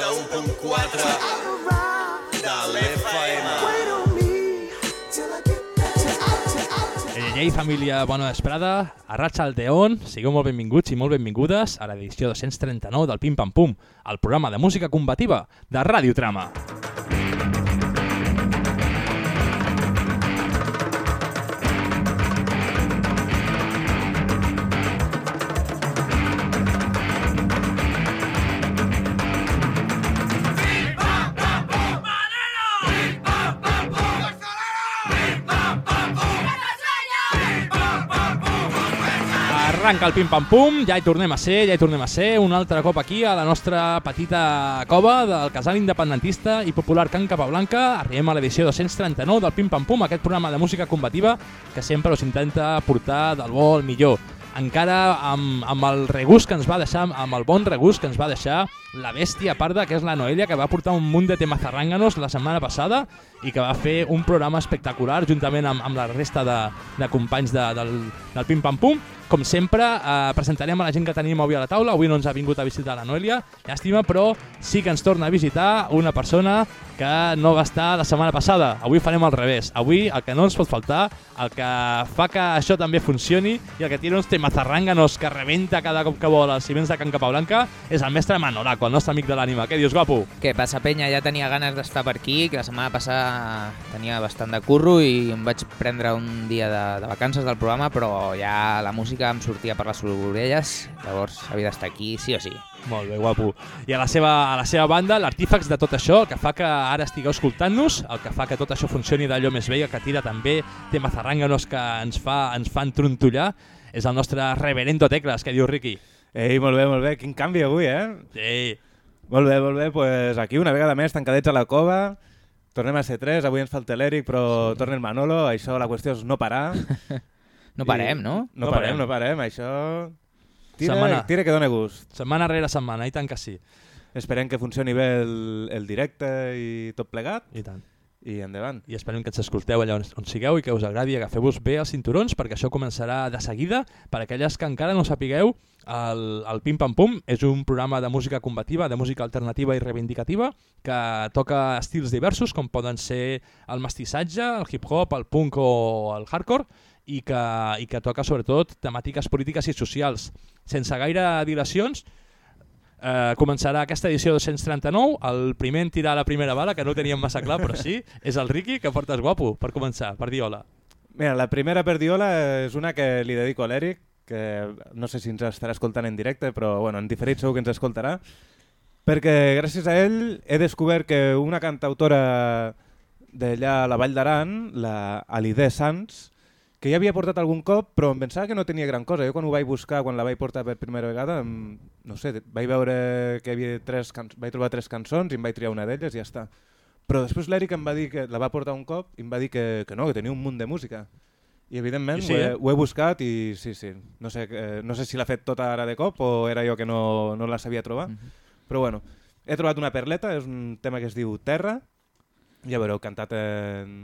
91.4 de l'FM. Ei, família, bona vesprada. A Ratxa Alteón, sigueu molt benvinguts i molt benvingudes a l'edició 239 del Pim Pam Pum, el programa de música combativa de Ràdio Trama. Arranca el pim-pam-pum, ja hi tornem a ser, ja hi tornem a ser, un altre cop aquí a la nostra petita cova del casal independentista i popular Can Capablanca. Arribem a l'edició 239 del Pim-pam-pum, aquest programa de música combativa que sempre us intenta portar del bo al millor. Encara amb, amb el regust que ens va deixar, amb el bon regust que ens va deixar la bèstia parda, que és la Noelia, que va portar un munt de temes zarrànganos la setmana passada i que va fer un programa espectacular juntament amb, amb la resta de, de companys de, del, del Pim Pam Pum. Com sempre, eh, presentarem a la gent que tenim avui a la taula. Avui no ens ha vingut a visitar la Noelia, llàstima, però sí que ens torna a visitar una persona que no va estar la setmana passada. Avui farem al revés. Avui el que no ens pot faltar, el que fa que això també funcioni i el que tira uns temazarrànganos que rebenta cada cop que vol els ciments de Can Capablanca és el mestre Manolaco, el nostre amic de l'ànima. Què dius, guapo? Què passa, penya? Ja tenia ganes d'estar per aquí, que la setmana passada tenia bastant de curro i em vaig prendre un dia de, de vacances del programa, però ja la música em sortia per les orelles, llavors havia d'estar aquí sí o sí. Molt bé, guapo. I a la seva, a la seva banda, l'artífex de tot això, el que fa que ara estigueu escoltant-nos, el que fa que tot això funcioni d'allò més bé, el que tira també temes zarrànganos que ens, fa, ens fan trontollar, és el nostre reverendo Tecles, que diu Riqui. Ei, molt bé, molt bé. Quin canvi avui, eh? Sí. Molt bé, molt bé. pues aquí una vegada més, tancadets a la cova. Tornem a ser tres, avui ens falta l'Eric, però sí. torna el Manolo. Això, la qüestió és no parar. No parem, no? No, No parem, parem. no parem. Això... Tira, Setmana. tira que dona gust. Setmana rere setmana, i tant que sí. Esperem que funcioni bé el, el directe i tot plegat. I tant. I endavant. I esperem que ens escolteu allà on, on sigueu i que us agradi agafeu-vos bé els cinturons perquè això començarà de seguida. Per aquelles que encara no sapigueu, el, el Pim Pam Pum és un programa de música combativa, de música alternativa i reivindicativa que toca estils diversos com poden ser el mestissatge, el hip-hop, el punk o el hardcore i que, i que toca sobretot temàtiques polítiques i socials. Sense gaire dilacions, Eh, començarà aquesta edició 239, el primer en tirar la primera bala, que no teníem massa clar, però sí, és el Riqui, que portes guapo, per començar, per dir hola. Mira, la primera perdiola és una que li dedico a l'Eric, que no sé si ens estarà escoltant en directe, però bueno, en diferit segur que ens escoltarà, perquè gràcies a ell he descobert que una cantautora d'allà a la Vall d'Aran, la Alidé Sans, que ja havia portat algun cop, però em pensava que no tenia gran cosa. Jo quan ho vaig buscar, quan la vaig portar per primera vegada, em, no sé, vaig veure que havia tres can... vaig trobar tres cançons i em vaig triar una d'elles i ja està. Però després l'Eric em va dir que la va portar un cop i em va dir que, que no, que tenia un munt de música. I evidentment I sí, ho, he, eh? ho he buscat i sí, sí. No sé, eh, no sé si l'ha fet tota ara de cop o era jo que no, no la sabia trobar. Mhm. Però bueno, he trobat una perleta, és un tema que es diu Terra, ja veureu, cantat en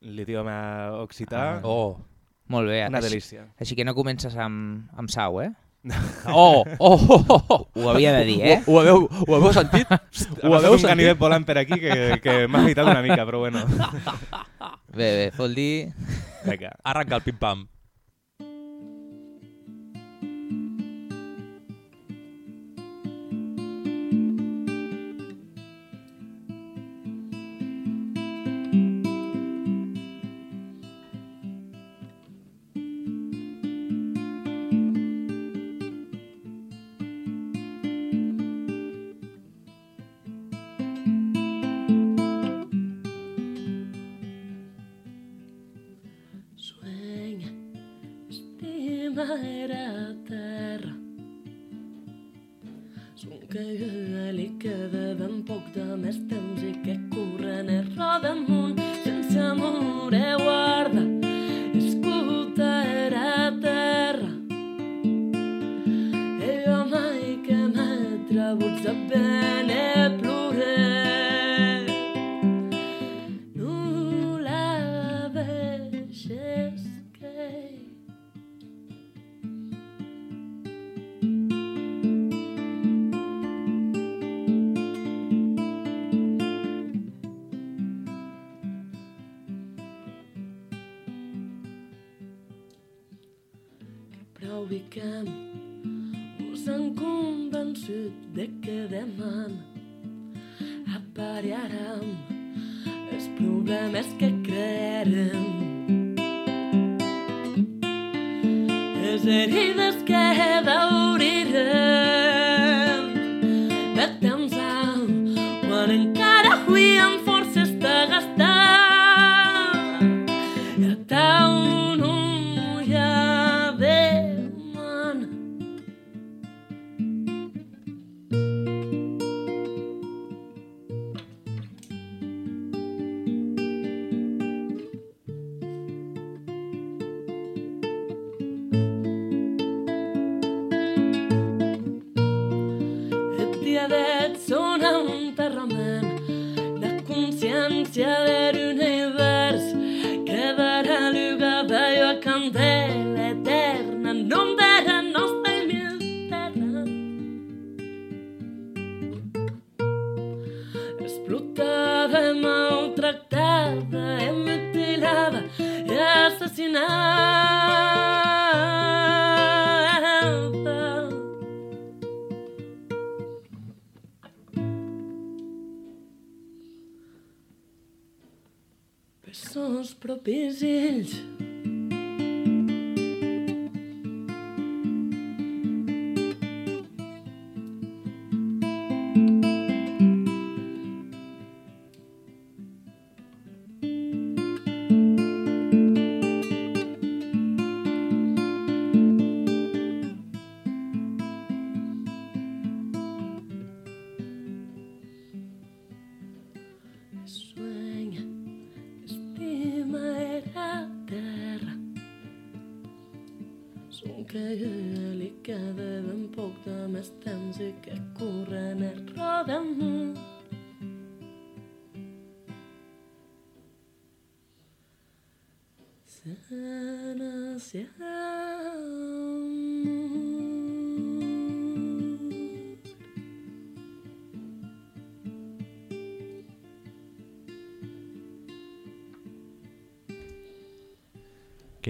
l'idioma occità. Ah. Oh, Molt bé. Una així, delícia. així que no comences amb, amb sau, eh? oh, oh, oh, oh, oh. Ho havia de dir, eh? Ho, ho, haveu, ho haveu sentit? Ho passat haveu un sentit? ganivet volant per aquí que, que m'ha afeitat una mica, però bueno. Bé, bé, vol dir... Vinga. Arranca el pim-pam.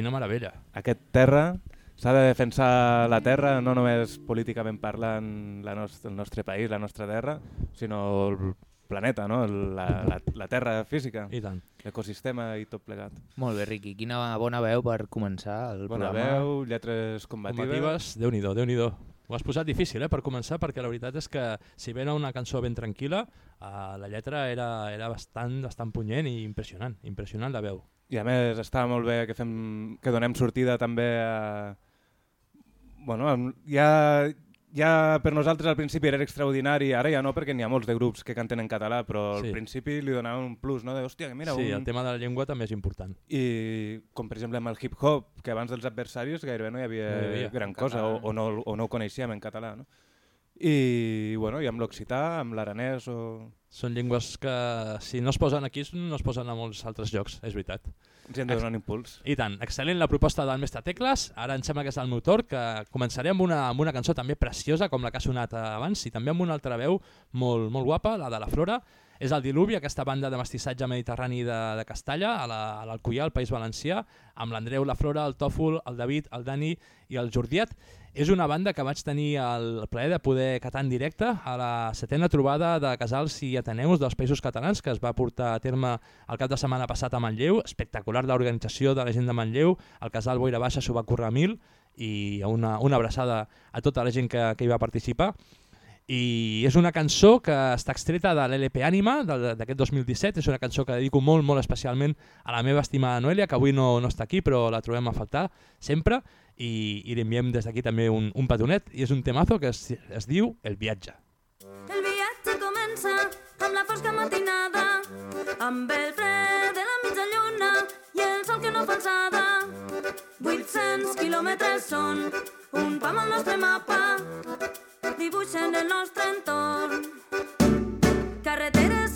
Quina meravella. Aquest terra s'ha de defensar la terra, no només políticament parlant la nost el nostre país, la nostra terra, sinó el planeta, no? La, la, la terra física, I tant. l'ecosistema i tot plegat. Molt bé, Riqui. Quina bona veu per començar el Bona programa. veu, lletres combatives. Combatives, Déu-n'hi-do, déu nhi déu Ho has posat difícil, eh, per començar, perquè la veritat és que si bé era una cançó ben tranquil·la, eh, la lletra era, era bastant, bastant punyent i impressionant, impressionant la veu. I a més està molt bé que, fem, que donem sortida també a... Bueno, ja, ja per nosaltres al principi era extraordinari, ara ja no perquè n'hi ha molts de grups que canten en català, però Sí. al principi li donaven un plus, no? De, hòstia, que mira, sí, un... el tema de la llengua també és important. I com per exemple amb el hip-hop, que abans dels adversaris gairebé no hi havia, No hi havia, gran cosa, o, o, no, o no ho coneixíem en català. No? I, bueno, i amb l'occità, amb l'aranès o... Són llengües que si no es posen aquí no es posen a molts altres llocs, és veritat. ens hi hem de donar un impuls. I tant, excel·lent la proposta del mestre Tecles. Ara em sembla que és el meu torn, que començaré amb una, amb una cançó també preciosa, com la que ha sonat abans, i també amb una altra veu molt, molt guapa, la de la Flora. És el Diluvi, aquesta banda de mestissatge mediterrani de, de Castalla, a la- a l'Alcoià, al País Valencià, amb l'Andreu, la Flora, el Tòfol, el David, el Dani i el Jordiet. És una banda que vaig tenir el plaer de poder catar en directe a la setena trobada de casals i ateneus dels països catalans que es va portar a terme el cap de setmana passat a Manlleu. Espectacular l'organització de la gent de Manlleu. El casal Boira Baixa s'ho va currar mil i una, una abraçada a tota la gent que, que hi va participar. I és una cançó que està extreta de l'LP Ànima d'aquest 2017. És una cançó que dedico molt, molt especialment a la meva estimada Noelia, que avui no, no està aquí, però la trobem a faltar sempre. I, i li enviem des d'aquí també un, un petonet. I és un temazo que es, es diu El viatge. El viatge comença amb la fosca matinada, amb el fred de lluna i el sol que no fa alçada. 800 quilòmetres són un pam al nostre mapa, dibuixen el nostre entorn. Carreteres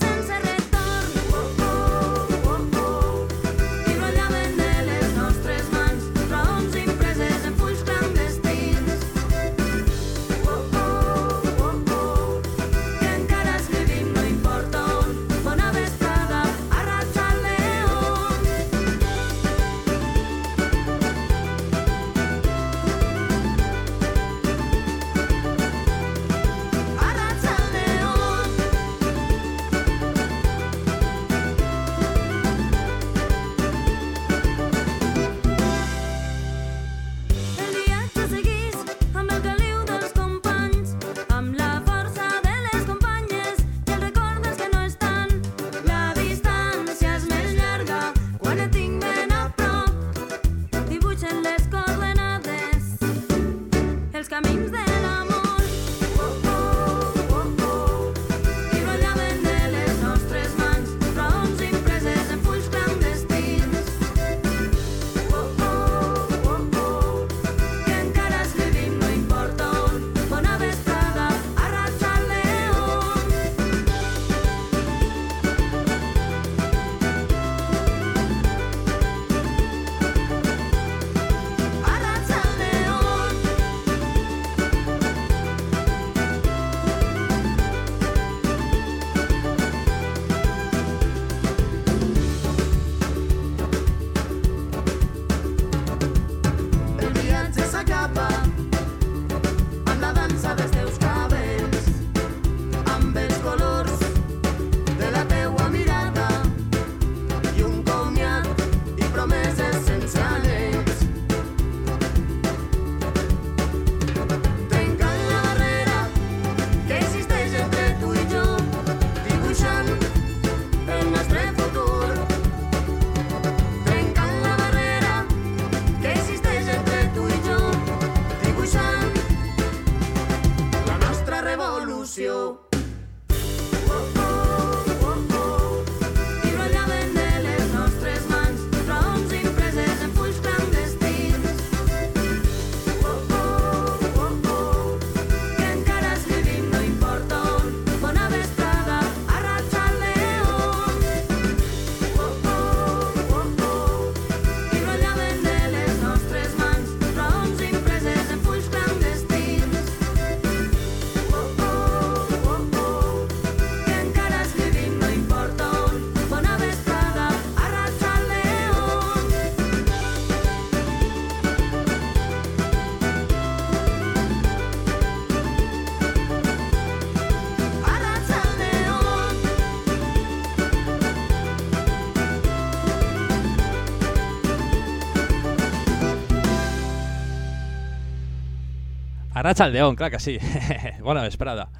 Arratxa al León, clar que sí. Bona vesprada.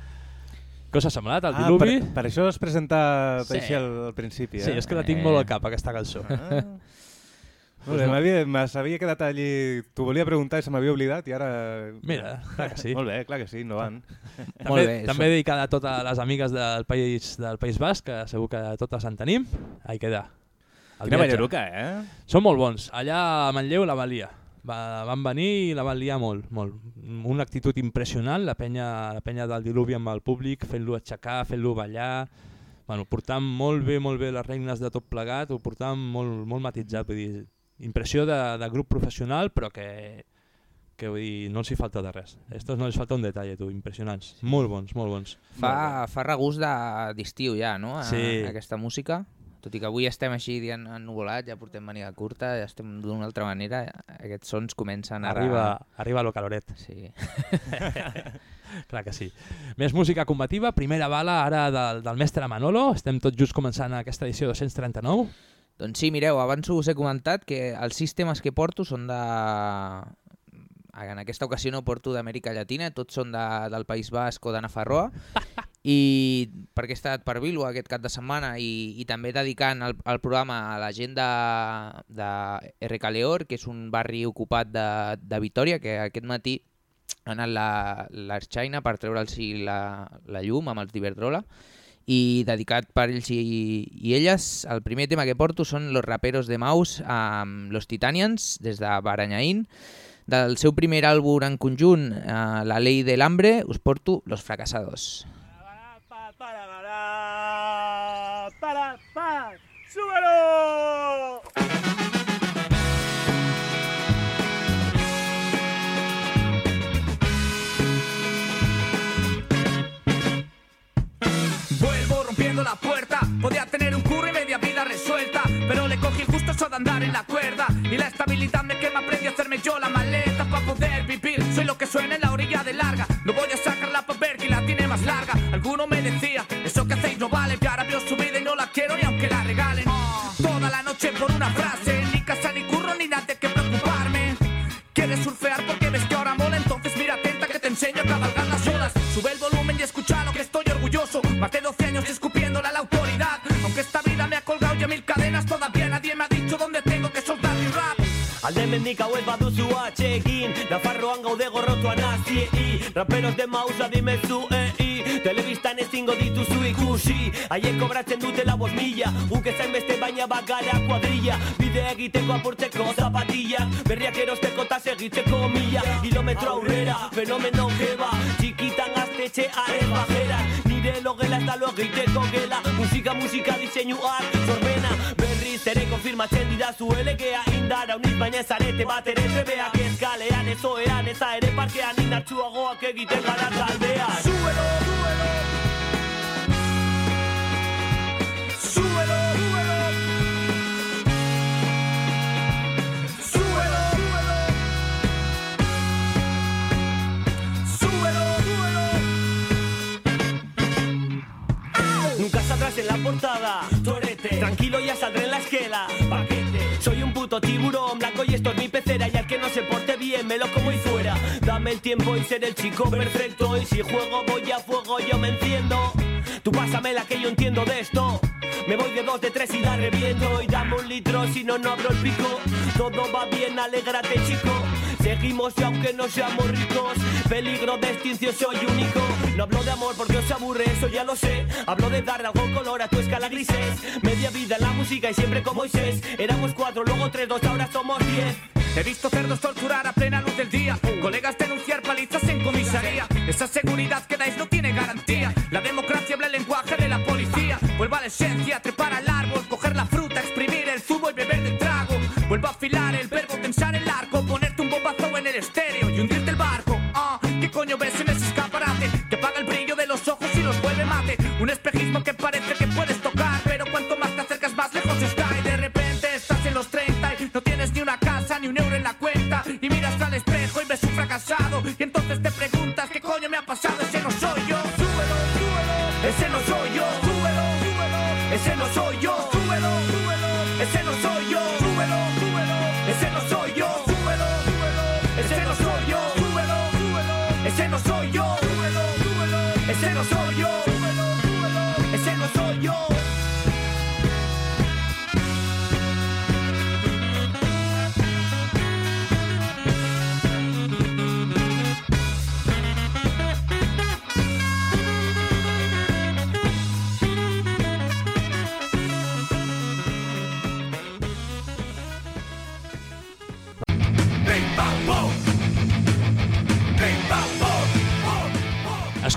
Què us ha semblat, el Ah, diluvi? per, per això has presentat Sí. així al, al principi, Sí, eh? és que la tinc Eh. molt al cap, aquesta cançó. Ah. Molt bé, m'havia- me s'havia quedat allí... T'ho volia preguntar i se m'havia oblidat i ara... Mira, clar que sí. Molt bé, clar que sí, no van. També, Molt bé, també dedicada a totes les amigues del País del País Basc, que segur que totes en tenim. Ahí queda. El Quina balleruca, eh? Són molt bons. Allà a Manlleu la van liar. Va, van venir i la van liar molt, molt. Una actitud impressionant, la penya, la penya del diluvi amb el públic, fent-lo aixecar, fent-lo ballar, bueno, portant molt bé, molt bé les regnes de tot plegat, ho portant molt, molt matitzat, vull dir, impressió de, de grup professional, però que, que vull dir, no els hi falta de res. Estos no els falta un detall, tu, impressionants. Molt bons, molt bons. Fa, fa regust de- d'estiu ja, no? A, Sí. Aquesta música. Tot i que avui estem així dient ennuvolat, ja portem mania curta, ja estem d'una altra manera, aquests sons comencen ara... Arriba, arriba lo caloret. Sí. Clar que sí. Més música combativa, primera bala ara del, del mestre Manolo, estem tot just començant aquesta edició 239. Doncs sí, mireu, abans us he comentat que els sistemes que porto són de... En aquesta ocasió no porto d'Amèrica Llatina, tots són de, del País Basc o de Nafarroa, i perquè he estat per Bilbo aquest cap de setmana i, i també dedicant el, el programa a la gent de, de RK Leor, que és un barri ocupat de, de Vitoria, que aquest matí ha anat la- l'Arxaina per treure'ls la, la llum amb els d'Iberdrola i dedicat per ells i, i elles. El primer tema que porto són Los Raperos de Maus amb Los Titanians des de Baranyaín. Del seu primer àlbum en conjunt, eh, La Ley del Hambre, us porto Los Fracasados. Vuelvo eso de andar en la cuerda. Y la estabilidad me quema, aprendí a hacerme yo la maleta para poder vivir. Soy lo que suena en la orilla de larga. No voy a sacarla para ver quién la tiene más larga. Alguno me decía, eso que hacéis no vale. Y ahora veo su vida y no la quiero ni aunque la regalen. Toda la noche por una frase. Ni casa ni curro ni nada de que preocuparme. ¿Quieres surfear porque ves que ahora mola? Entonces mira atenta que te enseño a cabalgar las olas. Sube el volumen y escucha lo que estoy orgulloso. Más de 12 años escupiéndole a la autoridad. Dicho dónde tengo que soltar mi rap. Alde mendik hauez baduzu atxekin Nafarroan gaude gorrotuan haziei Raperos de mauza dimezu ei Telebistan ezingo dituzu ikusi Haiek kobratzen dutela bos mila Guk ezain beste baina bagara kuadrilla Bide egiteko apurtzeko zapatillak Berriak erosteko eta segitzeko mila Kilometro aurrera, fenomeno jeba Txikitan gaztetxearen bajera. Nire logela ez da lo egiteko gela Musika, musika, diseinuak, sorbena Berriz ere konfirmatzen didazu elegea Indara uniz baina ez arete bat ere trebeak Ez kalean, ez oean, ez ere parkean Indartsuagoak egiten gara taldean. Súbelo, súbelo. Súbelo, súbelo. Nunca saldrás en la portada, torete Tranquilo ya saldré en la esquela, paquete Soy un puto tiburón blanco y esto es mi pecera Y al que no se porte bien me lo como y fuera. Dame el tiempo y seré el chico perfecto Y si juego voy a fuego yo me enciendo Tú pásamela que yo entiendo de esto me voy de dos, de tres y la reviento Y dame un litro, si no, no abro el pico Todo va bien, alégrate chico Seguimos y aunque no seamos ricos, peligro de extinción soy único. No hablo de amor porque os aburre, eso ya lo sé. Hablo de darle algo color a tu escala grises. Media vida en la música y siempre con Moisés. Éramos cuatro, luego tres, dos, ahora somos diez. He visto cerdos torturar a plena luz del día, colegas denunciar palizas en comisaría. Esa seguridad que dais no tiene garantía. La democracia habla el lenguaje de la policía. Vuelva a la esencia, trepar al árbol, coger la fruta, exprimir el zumo y beber del trago. Vuelva a afilar el verbo, tensar el arco, ponerte un bombazo en el estéreo y hundirte el barco. Ah, ¿qué coño ves en ese escaparate? Que apaga el brillo de los ojos y los vuelve mate. Un espejismo que parece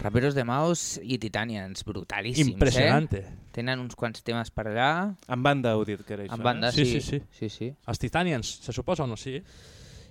Raperos de Maus i Titanians, brutalíssims, Impressionante. eh? Tenen uns quants temes per allà. En banda heu dit que era això. En banda, Sí, sí. sí, sí. sí, sí. Els Titanians, se suposa o no? Sí.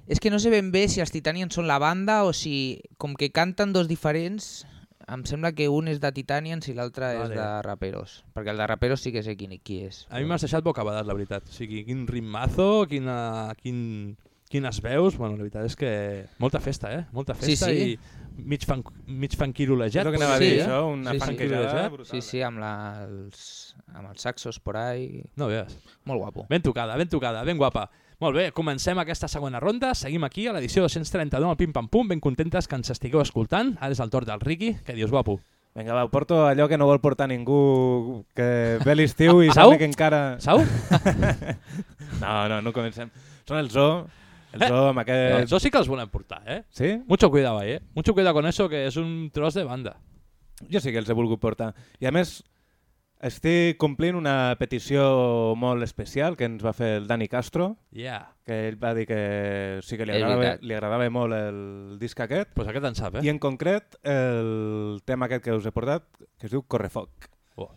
És que no sé ben bé si els Titanians són la banda o si, com que canten dos diferents, em sembla que un és de Titanians i l'altre és Vale. de Raperos. Perquè el de Raperos sí que sé qui, qui és. A mi m'has deixat bocabadat, la veritat. O sigui, quin ritmazo, quina, quin, quines veus... Bueno, la veritat és que molta festa, eh? Molta Sí, festa sí. i mig, fan, mig fanquirolejat. És el que anava a Sí, dir, eh? això, una Sí, sí, fanquejada sí, brutal. Sí, sí, amb, la, els, amb els saxos por ahí. No veus. Molt guapo. Ben tocada, ben tocada, ben guapa. Molt bé, comencem aquesta segona ronda. Seguim aquí a l'edició 239 del Pim Pam Pum. Ben contentes que ens estigueu escoltant. Ara és el torn del Riqui. Què dius, guapo? Vinga, va, porto allò que no vol portar ningú, que ve l'estiu i Sau? sembla que encara... Sau? No, no, no comencem. Són el zoo, el Eh? amb aquest... Això sí que els volem portar, eh? Sí? Mucho cuidado ahí, eh? Mucho cuidado con eso, que és un tros de banda. Jo sí que els he volgut portar. I a més, estic complint una petició molt especial que ens va fer el Dani Castro, Yeah. que ell va dir que sí que li És agradava, veritat. li agradava molt el disc aquest, Pues aquest en sap, eh? i en concret el tema aquest que us he portat, que es diu Correfoc, Oh.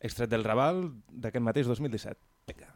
extret del Raval d'aquest mateix 2017. Vinga.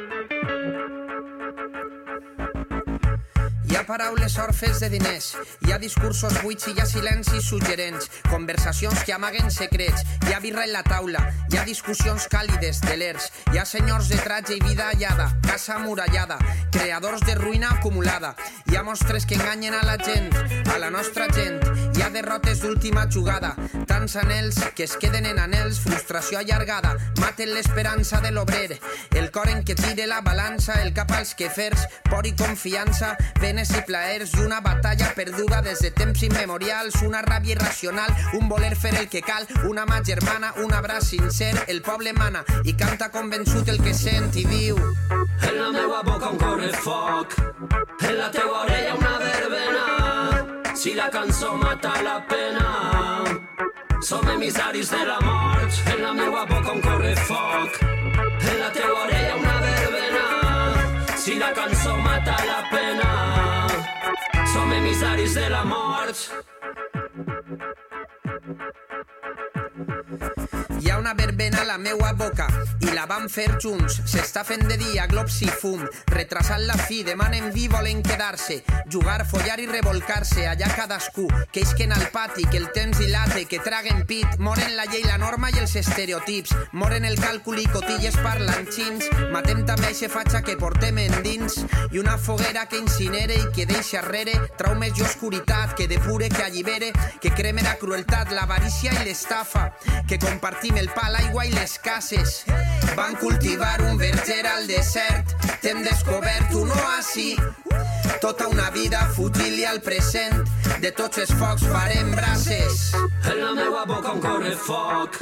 ha paraules orfes de diners, hi ha discursos buits i hi ha silencis suggerents, conversacions que amaguen secrets, hi ha birra en la taula, hi ha discussions càlides, telers, hi ha senyors de tratge i vida allada, casa murallada, creadors de ruïna acumulada, hi ha mostres que enganyen a la gent, a la nostra gent, hi ha derrotes d'última jugada, tants anels que es queden en anels, frustració allargada, maten l'esperança de l'obrer, el cor en què tire la balança, el cap als quefers, por i confiança, penes i plaers una batalla perduda des de temps immemorials, una ràbia irracional, un voler fer el que cal, una mà germana, un abraç sincer, el poble mana i canta convençut el que sent i diu En la meua boca un correfoc, en la teua orella una verbena. Si la cançó mata la pena, som emissaris de la mort. En la meua boca un correfoc, en la teua orella una verbena. Si la cançó mata la pena, som emissaris de la mort. Hi ha una verbena a la meua boca i la vam fer junts. S'està fent de dia, glops i fum, retrasant la fi, demanen vi, volen quedar-se, jugar, follar i revolcar-se, allà cadascú, que isquen al pati, que el temps dilate, que traguen pit, moren la llei, la norma i els estereotips, moren el càlcul i cotilles parlanxins, matem també eixe fatxa que portem endins, i una foguera que incinere i que deixa arrere. Traumes i oscuritat, que depure, que allibere, que creme la crueltat, l'avarícia i l'estafa, que compartim el pa, l'aigua i les cases. Van cultivar un verger al desert, t'hem descobert un oasi. Tota una vida fútil i al present, de tots els focs farem braces. En la meua boca on corre foc,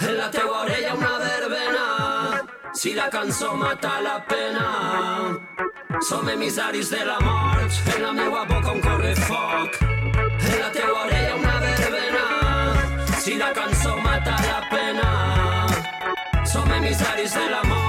en la teua orella una verbena. Si la cançó mata la pena, som emissaris de la mort. En la meua boca on corre foc, en la teua orella una verbena. Si la cançó som emissaris de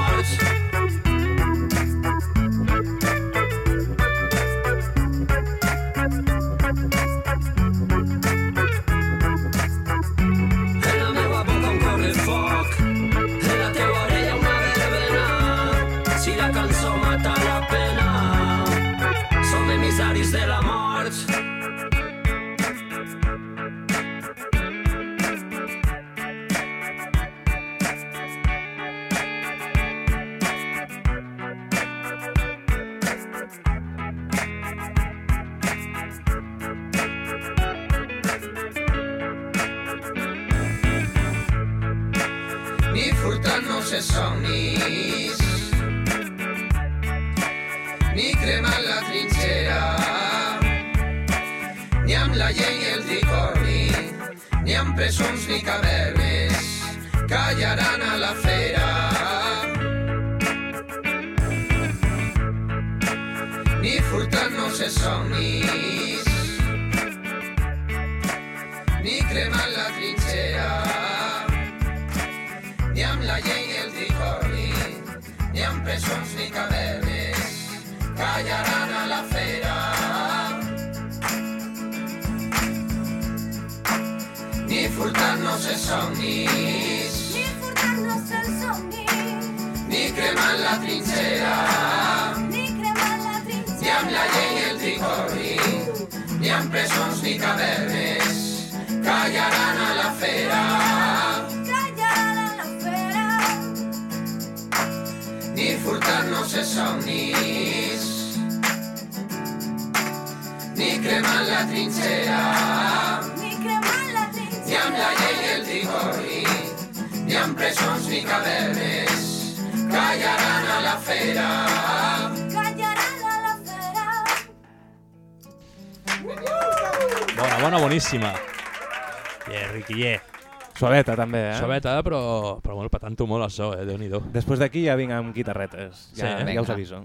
també, eh? Suaveta, però, però molt patant-ho molt això, eh? Déu-n'hi-do. Després d'aquí ja vinc amb guitarretes. Ja, Sí, eh? ja us aviso.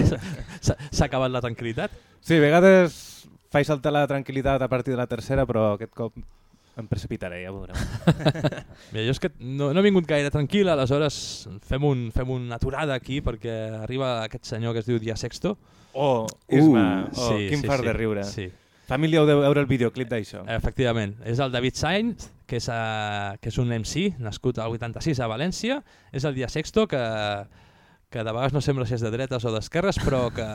S'ha acabat la tranquil·litat? Sí, a vegades faig saltar la tranquil·litat a partir de la tercera, però aquest cop em precipitaré, ja ho veureu. Mira, jo és que no, no he vingut gaire tranquil, aleshores fem, un, fem una aturada aquí perquè arriba aquest senyor que es diu Dia Sexto. Oh, Isma, oh, sí, quin sí, fart sí, de riure. Sí, Família heu de veure el videoclip d'això. efectivament. És el David Sainz, que és, uh, que és un MC, nascut al 86 a València. És el Dia Sexto, que, que de vegades no sembla si és de dretes o d'esquerres, però que,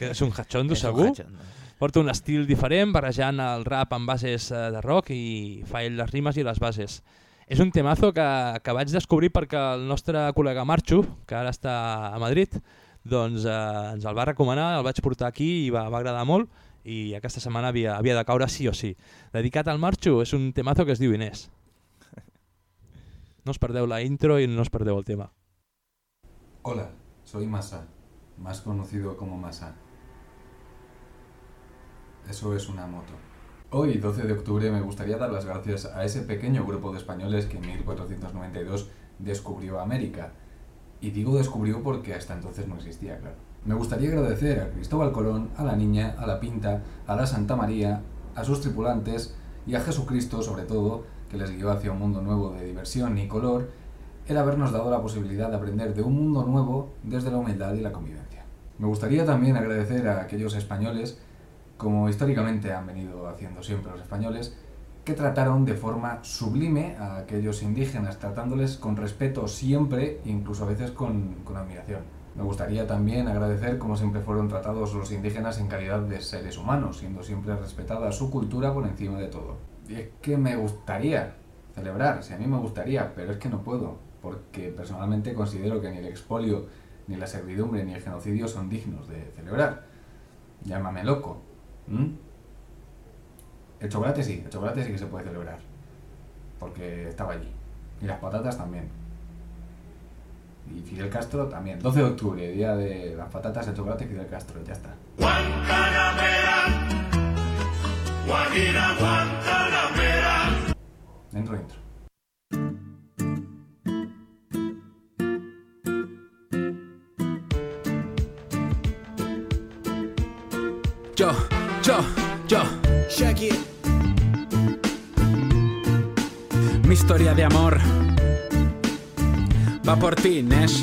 que és un un segur. hachondo. Porta un estil diferent, barrejant el rap amb bases eh, de rock i fa ell les rimes i les bases. És un temazo que, que vaig descobrir perquè el nostre col·lega Marxo, que ara està a Madrid, doncs eh, ens el va recomanar, el vaig portar aquí i va, va agradar molt i aquesta setmana havia, havia de caure sí o sí. Dedicat al Marxo és un temazo que es diu Inés. No us perdeu la intro i no us perdeu el tema. Hola, soy Masa, más conocido como Masa. Eso es una moto. Hoy, 12 de octubre, me gustaría dar las gracias a ese pequeño grupo de españoles que en 1492 descubrió América. Y digo descubrió porque hasta entonces no existía, claro. Me gustaría agradecer a Cristóbal Colón, a la Niña, a la Pinta, a la Santa María, a sus tripulantes y a Jesucristo, sobre todo, que les guió hacia un mundo nuevo de diversión y color, el habernos dado la posibilidad de aprender de un mundo nuevo desde la humildad y la convivencia. Me gustaría también agradecer a aquellos españoles, como históricamente han venido haciendo siempre los españoles, que trataron de forma sublime a aquellos indígenas, tratándoles con respeto siempre, incluso a veces con, con admiración. Me gustaría también agradecer cómo siempre fueron tratados los indígenas en calidad de seres humanos, siendo siempre respetada su cultura por encima de todo. Y es que me gustaría celebrar, si a mí me gustaría, pero es que no puedo, porque personalmente considero que ni el expolio, ni la servidumbre, ni el genocidio son dignos de celebrar. Llámame loco. El chocolate sí, el chocolate sí que se puede celebrar, porque estaba allí. Y las patatas también. Y Fidel Castro también. 12 de octubre, día de las patatas, el chocolate y Fidel Castro, ya está. Guajira Guantanamera. Dentro, dentro. Yo, yo, yo. Shaggy. Mi historia de amor va por ti, Nesh.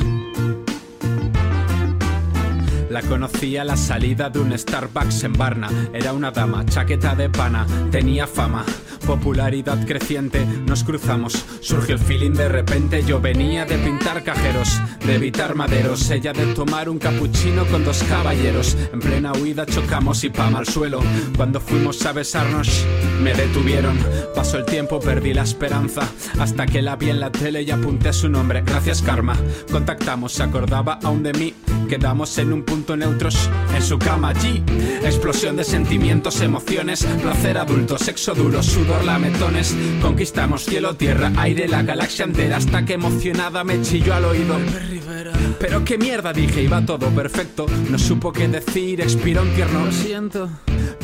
La conocí a la salida de un Starbucks en Varna. Era una dama, chaqueta de pana, tenía fama, popularidad creciente. Nos cruzamos, surgió el feeling de repente. Yo venía de pintar cajeros, de evitar maderos. Ella de tomar un capuchino con dos caballeros. En plena huida chocamos y pam al suelo. Cuando fuimos a besarnos, me detuvieron. Pasó el tiempo, perdí la esperanza. Hasta que la vi en la tele y apunté su nombre. Gracias, karma. Contactamos, se acordaba aún de mí. Quedamos en un punto neutros en su cama allí. Explosión de sentimientos, emociones, placer adulto, sexo duro, sudor, lametones. Conquistamos cielo, tierra, aire, la galaxia entera hasta que emocionada me chilló al oído. Pero qué mierda dije, iba todo perfecto. No supo qué decir, expiró un tierno. Lo siento.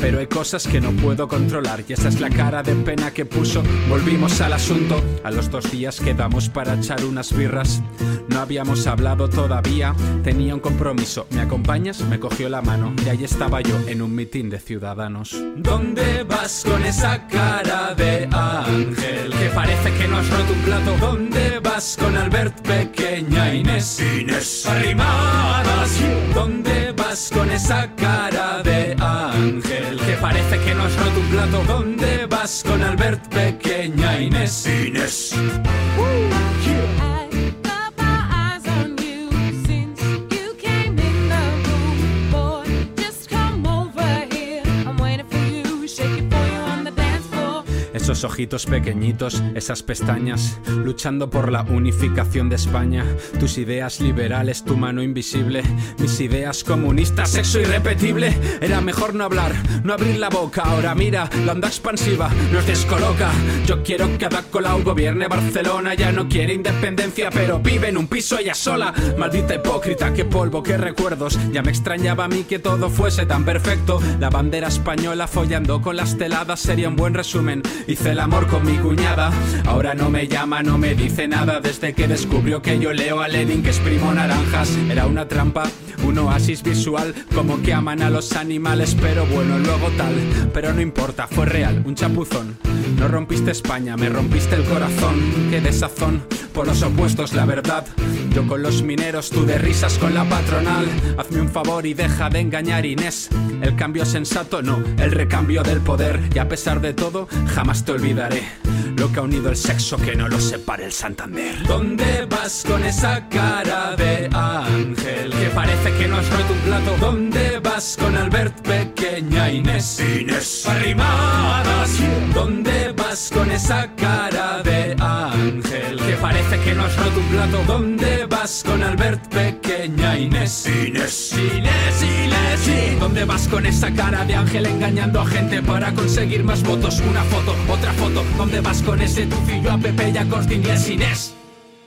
Pero hay cosas que no puedo controlar y esa es la cara de pena que puso. Volvimos al asunto. A los dos días quedamos para echar unas birras. No habíamos hablado todavía, tenía un compromiso. ¿Me acompañas? Me cogió la mano y ahí estaba yo en un mitin de ciudadanos. ¿Dónde vas con esa cara de ángel? Que parece que no has roto un plato. ¿Dónde vas con Albert, pequeña Inés? Inés. Arrimadas. ¿Dónde vas con esa cara de ángel? Que parece que no has roto un plato. ¿Dónde vas con Albert, pequeña Inés? Inés. Esos ojitos pequeñitos, esas pestañas, luchando por la unificación de España. Tus ideas liberales, tu mano invisible. Mis ideas comunistas, sexo irrepetible. Era mejor no hablar, no abrir la boca. Ahora mira, la onda expansiva nos descoloca. Yo quiero que Ada Colau gobierne Barcelona. Ya no quiere independencia, pero vive en un piso ella sola. Maldita hipócrita, qué polvo, qué recuerdos. Ya me extrañaba a mí que todo fuese tan perfecto. La bandera española follando con las teladas sería un buen resumen. Hice el amor con mi cuñada. Ahora no me llama, no me dice nada. Desde que descubrió que yo leo a Lenin que exprimo naranjas. Era una trampa, un oasis visual. Como que aman a los animales, pero bueno, luego tal. Pero no importa, fue real, un chapuzón. No rompiste España, me rompiste el corazón. Qué desazón, por los opuestos, la verdad. Yo con los mineros, tú de risas con la patronal. Hazme un favor y deja de engañar, Inés. El cambio sensato, no, el recambio del poder. Y a pesar de todo, jamás te olvidaré. Lo que ha unido el sexo que no lo separe el Santander. ¿Dónde vas con esa cara de ángel? Que parece que no has roto un plato. ¿Dónde vas con Albert, pequeña Inés? Inés. Arrimadas. ¿Dónde vas con esa cara de ángel? Que parece que no has roto un plato. ¿Dónde vas con Albert, pequeña Inés? Inés. Inés, Inés. ¿Dónde vas con esa cara de ángel engañando a gente para conseguir más votos? Una foto, otra foto. ¿Dónde vas con ese tufillo a Pepe y a Corte Inglés, Inés?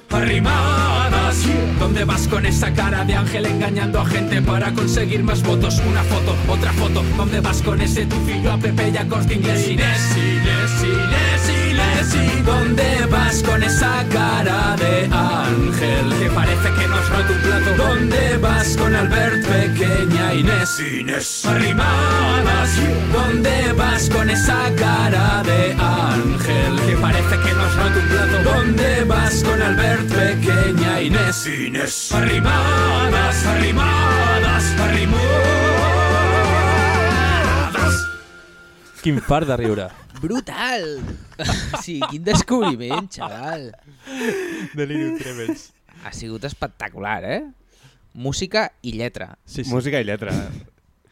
Arrimadas. ¿Dónde vas con esa cara de ángel engañando a gente para conseguir más votos? Una foto, otra foto. ¿Dónde vas con ese tufillo a Pepe y a Corte Inglés? Inés, Inés, Inés, Inés. ¿Y dónde vas con esa cara de ángel que parece que nos roto un plato? ¿Dónde vas con Albert, pequeña Inés? Inés. Arrimadas. ¿Dónde vas con esa cara de ángel que parece que nos roto un plato? ¿Dónde vas con Albert, pequeña Inés? Inés. Arrimadas, arrimadas, arrimadas. Quin fart de riure. Brutal! sí, quin descobriment, xaval. Delirium tremens. Ha sigut espectacular, eh? Música i lletra. Sí, sí. Música i lletra.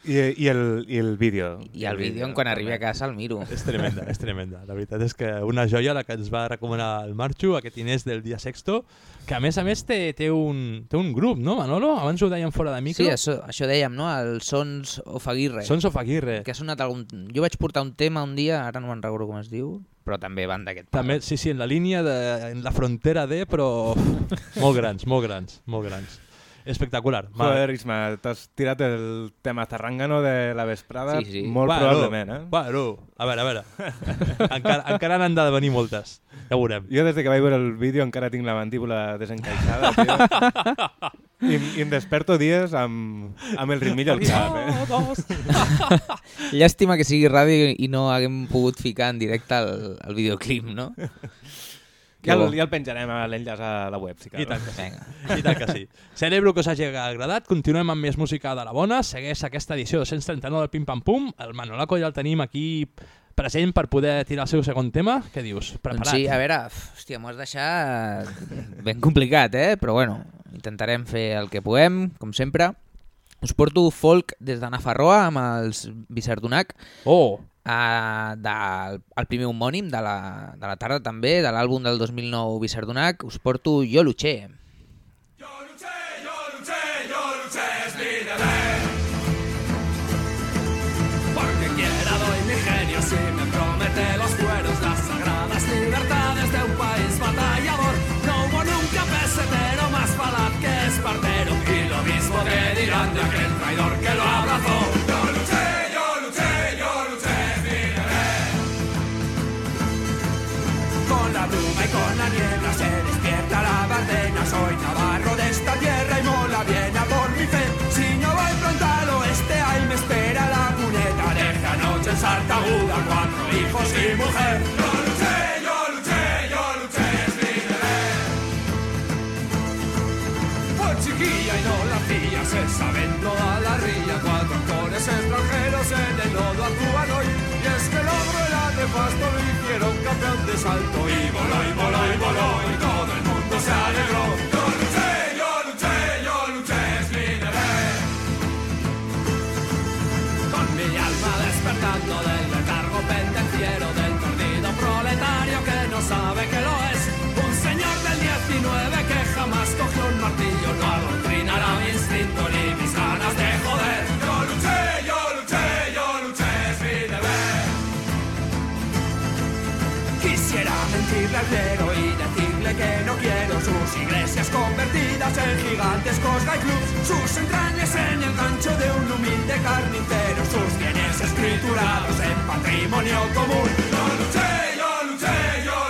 I, i, el, I el vídeo. I el vídeo, quan arribi a casa, el miro. És tremenda, és tremenda. La veritat és que una joia la que ens va recomanar el Marxo, aquest Inés del dia sexto, que a més a més té, té, un, té un grup, no, Manolo? Abans ho dèiem fora de micro. Sí, això, això dèiem, no? El Sons of Aguirre. Sons of Aguirre. Que ha sonat algun... Jo vaig portar un tema un dia, ara no me'n recordo com es diu, però també van d'aquest pal. També, sí, sí, en la línia, de, en la frontera de, però molt grans, molt grans, molt grans. Espectacular. Joder, Isma, t'has tirat el tema zarrangano de la vesprada Sí, sí. molt Bueno, probablement, eh? Bueno, a veure, a veure. encara, encara n'han de venir moltes. Ja ho veurem. Jo des de que vaig veure el vídeo encara tinc la mandíbula desencaixada, tio. I, I em desperto dies amb, amb el ritmillo al cap, eh? Llàstima que sigui ràdio i no haguem pogut ficar en directe el, el videoclip, no? Ja el, ja el penjarem a l'enllaç a la web, si. I tant que sí. Vinga. I tant que sí. Celebro que us hagi agradat. Continuem amb més música de la bona. Segueix aquesta edició 239 del Pim Pam Pum. El Manolaco ja el tenim aquí present per poder tirar el seu segon tema. Què dius? Preparat? Doncs sí, a veure, hòstia, m'ho has deixat ben complicat, eh? Però bueno, intentarem fer el que puguem, com sempre. Us porto folk des de Nafarroa amb els Bicerdonac. Oh! Uh, del, el primer homònim de la, de la tarda també, de l'àlbum del 2009 Bicerdonac, us porto Jo Luché. Cuatro hijos y mujer. Yo luché, yo luché, yo luché, es mi deber. Fue chiquilla y no la hacía, se sabe en toda la rilla. Cuatro actores extranjeros en el lodo actúan hoy. Y es que el nefasto lo hicieron campeón de salto. Y voló, y voló, y voló, y todo el mundo se alegró. Del letargo pendenciero del perdido proletario que no sabe que lo es. Un señor del 19 que jamás cogió un martillo, no adoctrinará mi instinto ni mis ganas de joder. Yo luché, yo luché, yo luché, es mi deber. Quisiera mentirle al y que no quiero sus iglesias convertidas en gigantescos clubs, sus entrañas en el gancho de un humilde carnicero, sus bienes escriturados en patrimonio común. Yo luché, yo luché, yo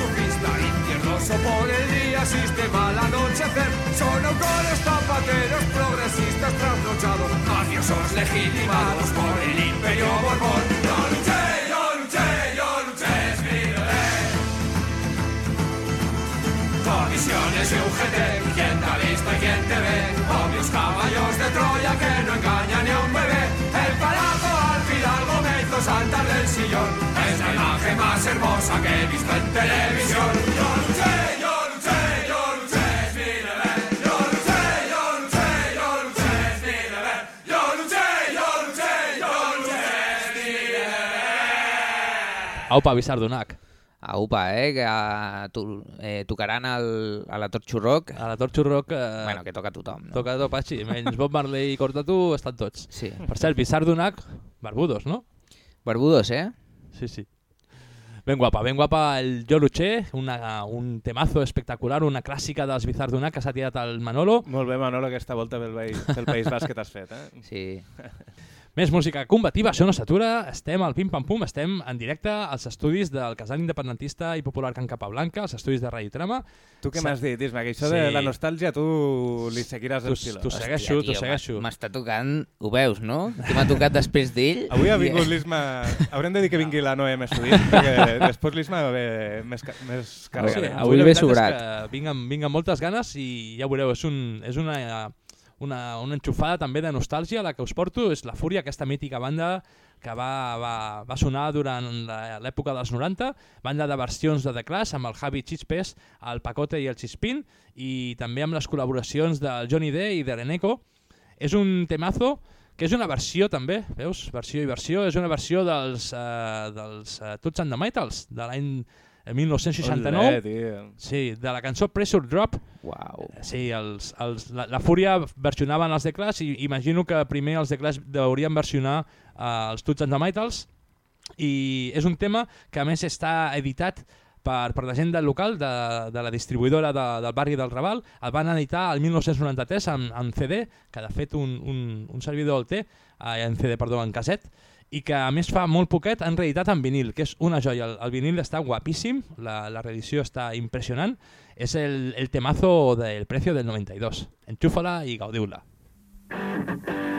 enchufista, infiernoso por el día, sistema al anochecer. Son autores zapateros, progresistas trasnochados, mafiosos legitimados por el imperio borbón. Yo luché, yo luché, yo luché, es mi deber. Comisiones y UGT, quien te ha visto y quien te ve, obvios caballos de Troya que no engañan saltar del sillón, es la imagen más hermosa que he visto en televisión. Yo luché, yo luché, yo luché, es mi deber. Yo luché, yo luché, yo luché, es mi deber. Yo luché, yo luché, yo luché, es mi deber. Aupa, Bicardonac. Aupa, eh? Que uh, tu, eh, tocaran al, a la Torxo Rock. A la Torxo Rock... Eh, Bueno, que toca tothom, no? Toca tot, Pachi. Menys Bob Marley i Cortatu estan tots. Sí. Per cert, Bicardonac, Barbudos, no? Barbudos, eh? Sí, sí. Ben guapa, ben guapa el Jo Luché, una, un temazo espectacular, una clàssica dels Bizardonac que s'ha tirat al Manolo. Molt bé, Manolo, aquesta volta pel, país, pel País Basc que t'has fet, eh? Sí. Més música combativa, això no s'atura, estem al Pim Pam Pum, estem en directe als estudis del casal independentista i popular Can Capablanca, als estudis de Radio Trama. Tu què m'has dit, Isma? Que això de la nostàlgia tu li seguiràs el fil. tu segueixo, tu Tio, segueixo. M'està tocant, ho veus, no? Que m'ha tocat després d'ell. Avui ha vingut l'Isma... Haurem de dir que vingui la Noé més sovint, perquè després l'Isma ve més, ca- més Sí, carregada. avui veritat és que vinc amb, vinc amb moltes ganes i ja veureu, és, un, és una, una, una enxufada també de nostàlgia la que us porto, és La Fúria, aquesta mítica banda que va, va, va sonar durant l'època dels 90, banda de versions de The Clash amb el Javi Chispes, el Pacote i el Chispin i també amb les col·laboracions del Johnny D i de l'Eneco. És un temazo que és una versió també, veus? Versió i versió, és una versió dels, uh, dels uh, Tots and the Metals de l'any 1969. Olé, tio. Sí, de la cançó Pressure Drop. Wow. Sí, els, els, la, la Fúria versionaven els The Clash i imagino que primer els The Clash deurien versionar uh, els Tuts and the Metals i és un tema que a més està editat per, per la gent del local, de, de la distribuïdora de, del barri del Raval, el van editar el 1993 en, en CD, que de fet un, un, un servidor el té, eh, en CD, perdó, en caset, i que a més fa molt poquet han reeditat en vinil, que és una joia. El, el vinil està guapíssim, la, la reedició està impressionant, és el, el temazo del precio del 92. Enxúfala i gaudiu-la. Vino y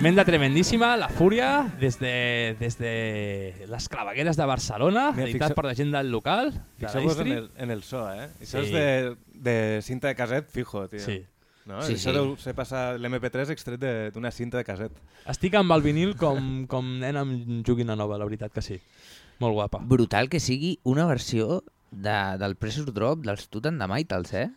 Tremenda, tremendíssima, La Fúria, des de, des de les clavegueres de Barcelona, Mira, editat fixa- per la gent del local, de la Fixeu-vos en el, en el so, eh? Això Sí. és de, de cinta de caset fijo, tio. Sí. No? Sí, Això sí. deu ser passar l'MP3 extret de- d'una cinta de caset. Estic amb el vinil com, com nen amb joguina nova, la veritat que sí. Molt guapa. Brutal que sigui una versió de, del Pressure Drop, dels Tutandamitals, eh?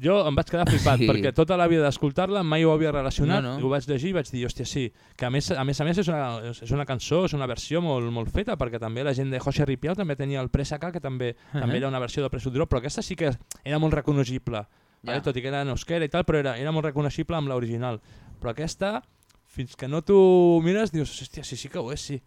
Jo em vaig quedar flipat, Sí. perquè tota la vida d'escoltar-la mai ho havia relacionat, No, no. ho vaig llegir i vaig dir, hòstia, sí, que a més a més, a més és, una, és una cançó, és una versió molt, molt feta, perquè també la gent de José Ripiau també tenia el Pressaca, que també, uh -huh. també era una versió de Pressure Drop, però aquesta sí que era molt reconeixible, vale? Ja. tot i que era en euskera i tal, però era, era molt reconeixible amb l'original. Però aquesta, fins que no t'ho mires, dius, hòstia, sí, sí que ho és, sí.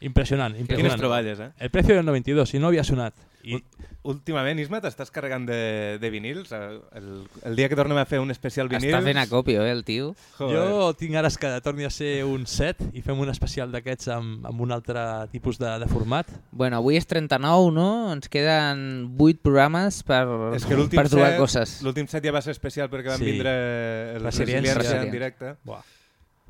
Impressionant, impressionant. Quines troballes, eh? El precio del 92, i no havia sonat. I, Últimament, Isma, t'estàs carregant de, de vinils? El, el, el dia que tornem a fer un especial vinils... Està fent acopio, eh, el tio. Joder. Jo tinc ganes que torni a ser un set i fem un especial d'aquests amb, amb un altre tipus de, de format. Bueno, avui és 39, no? Ens queden 8 programes per, És que per trobar set, coses. l'últim set ja va ser especial perquè van Sí. vindre els Resiliència. resilients en directe. Buah.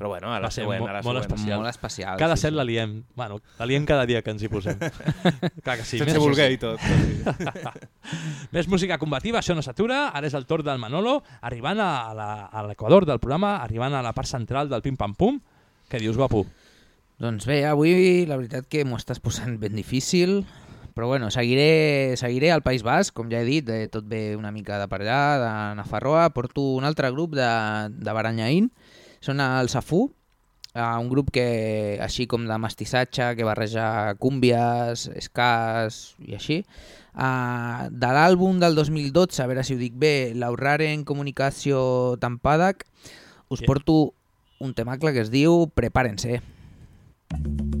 Però bueno, a la Va següent, mo- a la molt següent. especial. Molt especial, Cada sí, set sí. la liem. Bueno, la liem cada dia que ens hi posem. Clar que sí. Sense Més- voler i tot. Més música combativa, això no s'atura. Ara és el torn del Manolo, arribant a la- a l'equador del programa, arribant a la part central del pim-pam-pum. Què dius, guapo? Doncs bé, avui la veritat que m'ho estàs posant ben difícil, però bueno, seguiré, seguiré al País Basc, com ja he dit, eh, tot ve una mica de per allà, de Nafarroa. Porto un altre grup de, de Baranyaín, són el Safú, un grup que, així com de mestissatge, que barreja cúmbies, escàs i així. Uh, de l'àlbum del 2012, a veure si ho dic bé, l'Aurraren Comunicació Tampadac, us Bien. porto un temacle que es diu Prepárense. Para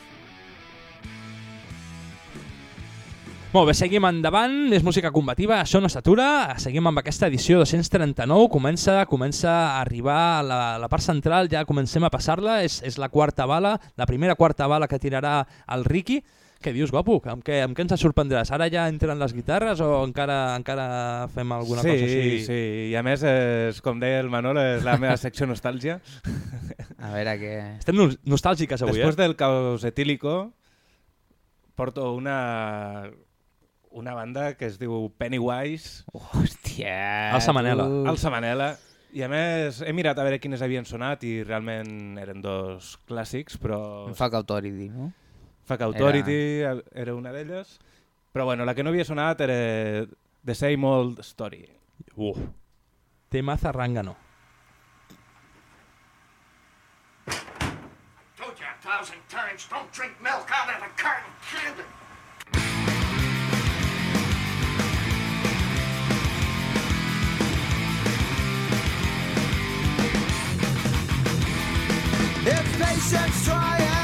Molt bé, seguim endavant, és música combativa, això no s'atura, seguim amb aquesta edició 239, comença comença a arribar a la, la part central, ja comencem a passar-la, és, és la quarta bala, la primera quarta bala que tirarà el Ricky, què dius, guapo? Amb què, amb què ens sorprendràs? Ara ja entren les guitarres o encara encara fem alguna sí, cosa així? Sí, sí, i a més, és, com deia el Manol, és la meva secció nostàlgia. a veure què... Estem no nostàlgiques avui, Després eh? Després del caos etílico, porto una una banda que es diu Pennywise. Hòstia! El Samanela. Tu... El Samanela. I a més, he mirat a veure quines havien sonat i realment eren dos clàssics, però... Fuck Authority, no? Fuck Authority era, era una d'elles. Però bueno, la que no havia sonat era The Same Old Story. Uf. Tema zarrangano. Told you a thousand times, don't drink milk out of a carton kid! If patience try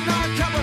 I'm not coming.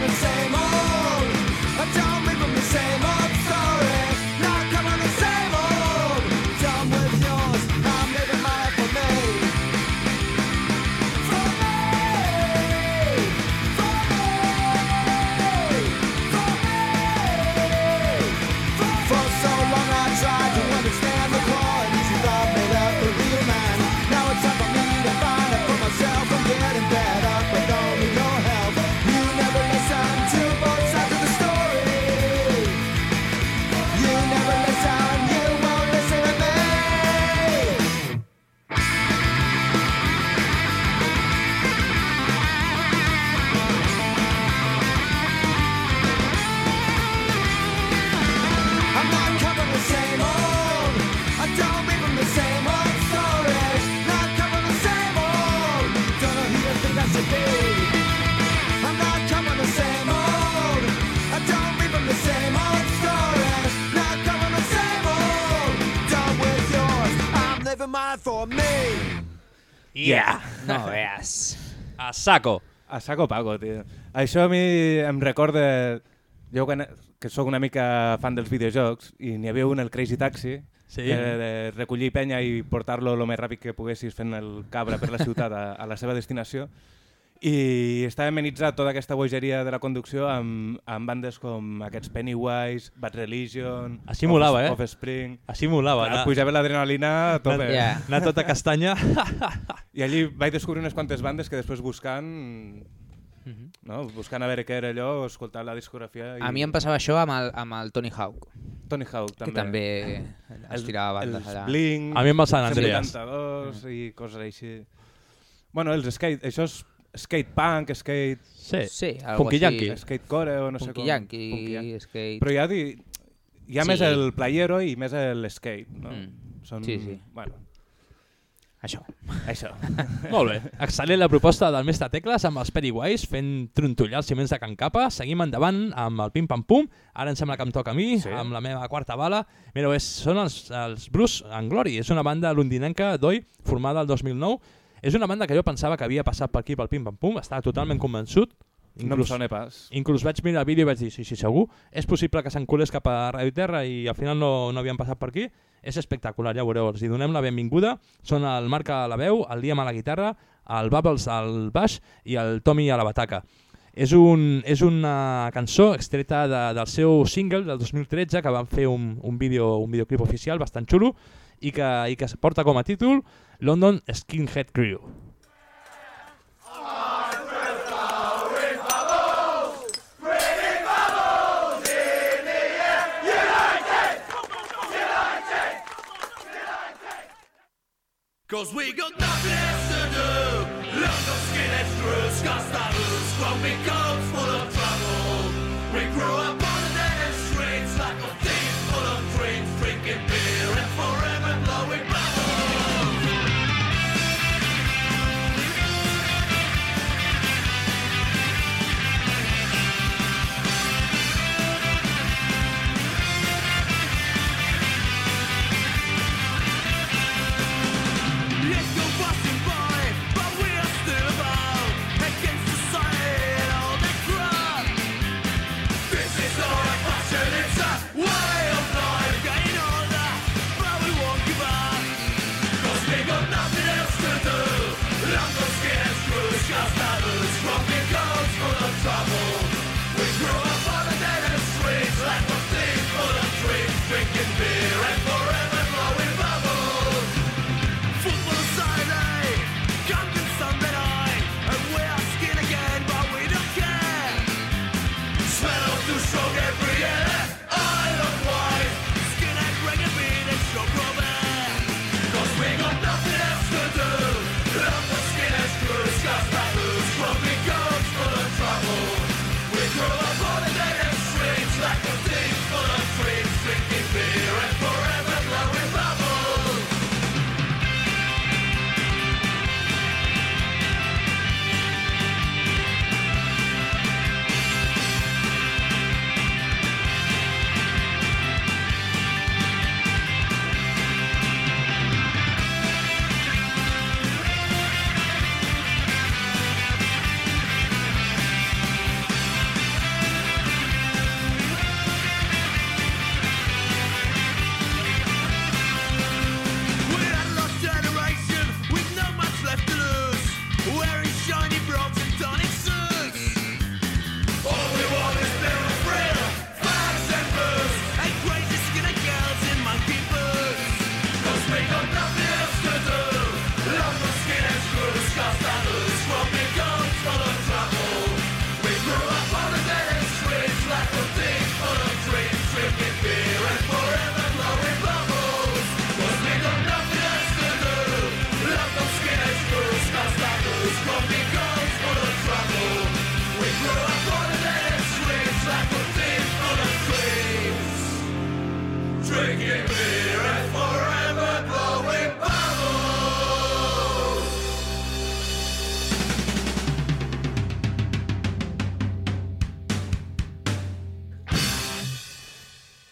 saco. A saco pago, tio. Això a mi em recorda... Jo quan, que sóc una mica fan dels videojocs i n'hi havia un, el Crazy Taxi, sí. que de recollir penya i portar-lo el més ràpid que poguessis fent el cabra per la ciutat a, a la seva destinació, i estava amenitzat tota aquesta bogeria de la conducció amb, amb bandes com aquests Pennywise, Bad Religion, Així molava, eh? Offspring... Així molava, Clar, anar- pujava l'adrenalina a tope. Anar- Yeah. anar tota castanya. I allí vaig descobrir unes quantes bandes que després buscant... no? buscant a veure què era allò, escoltant la discografia... I... A mi em passava això amb el, amb el Tony Hawk. Tony Hawk, Que també. també es tirava bandes els allà. Blink, A mi amb el Sant Andreas. 182 i coses així. Bueno, els skate, això és skate punk, skate... Sí, Sí, algo Punky yankee. Skate core o no sé Punky com. yankee, Punky yankee. skate. Però hi ha, di... hi ha Sí. més el playero i més el skate, no? Mm. Són... Sí, sí. Bueno, Això. Això. Molt bé. Excel·lent la proposta del mestre Tecles amb els Pennywise fent trontollar els ciments de Can Capa. Seguim endavant amb el pim-pam-pum. Ara em sembla que em toca a mi, sí. amb la meva quarta bala. Mireu, és, són els, els Bruce and Glory. És una banda londinenca d'Oi, formada el 2009. És una banda que jo pensava que havia passat per aquí pel pim-pam-pum. Estava totalment convençut. No em pas. Inclús vaig mirar el vídeo i vaig dir, sí, sí, segur. És possible que s'enculés cap a Radio Terra i al final no, no havien passat per aquí. És espectacular, ja ho veureu. Els hi donem la benvinguda. Són el Marc a la veu, el Liam a la guitarra, el Bubbles al baix i el Tommy a la bataca. És, un, és una cançó extreta de, del seu single del 2013 que van fer un, un, vídeo, un videoclip oficial bastant xulo i que, que porta com a títol London Skinhead Crew.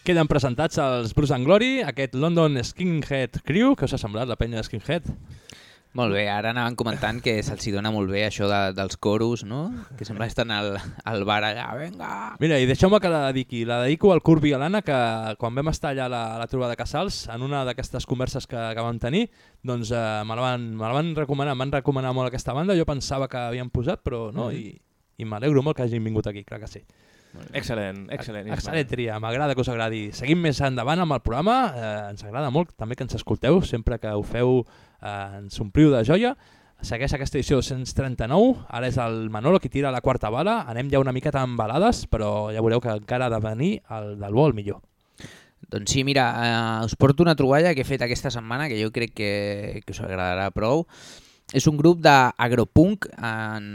Queden presentats els Bruce and Glory, aquest London Skinhead Crew, que us ha semblat la penya de Skinhead? Molt bé, ara anaven comentant que se'ls dona molt bé això de, dels coros, no? Que sembla que estan al, al bar allà, venga! Mira, i deixeu-me que la dediqui. La dedico al Curbi i a l'Anna, que quan vam estar allà a la, a la trobada de Casals, en una d'aquestes converses que, que vam tenir, doncs eh, me, la van, me la van recomanar, em van recomanar molt aquesta banda, jo pensava que havien posat, però no, Mhm. i, i m'alegro molt que hagin vingut aquí, clar que sí. Excel·lent, excel·lent. Excel·lent tria, m'agrada que us agradi. Seguim més endavant amb el programa, eh, ens agrada molt també que ens escolteu, sempre que ho feu eh, ens ompliu de joia. Segueix aquesta edició 239, ara és el Manolo qui tira la quarta bala, anem ja una miqueta amb balades, però ja veureu que encara ha de venir el del bo el millor. Doncs sí, mira, eh, us porto una troballa que he fet aquesta setmana que jo crec que, que us agradarà prou. És un grup d'agropunk en,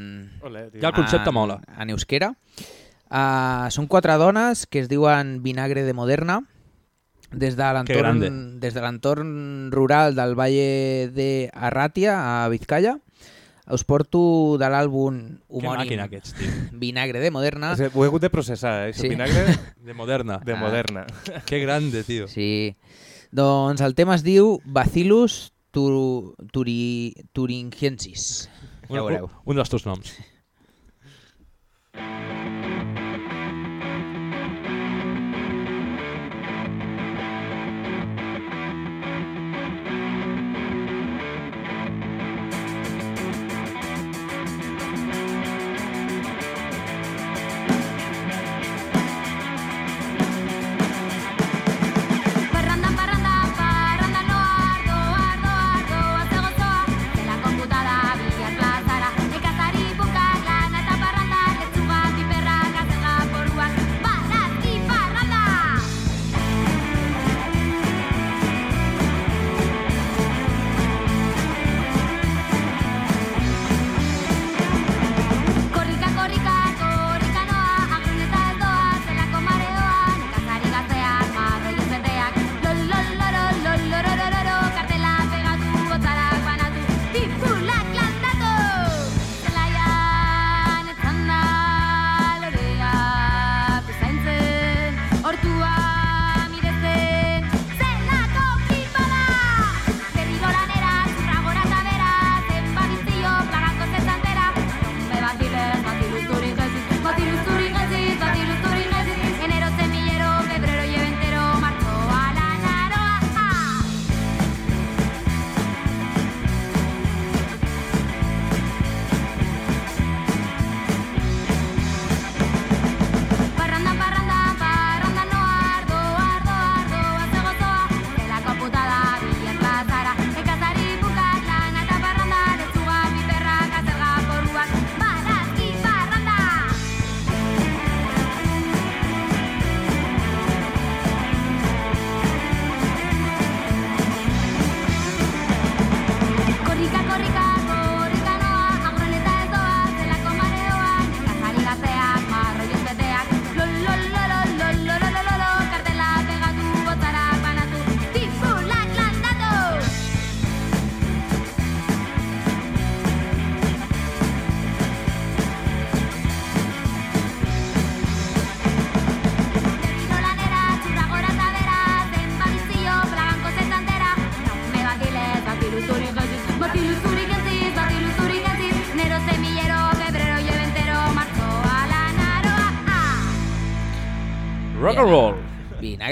tio. Ja el concepte en, mola. en euskera. Uh, són quatre dones que es diuen Vinagre de Moderna des de Que l'entorn des de l'entorn rural del Valle de Arratia a Vizcaya. Us porto de l'àlbum homònim màquina aquests, tio. Vinagre de Moderna. És- Ho he hagut de processar, eh? Sí. Vinagre De moderna. de Ah. moderna. Que grande, tio. Sí. Doncs el tema es diu Bacillus tur turi turingiensis. Ja Un, veureu. un, un dels teus noms.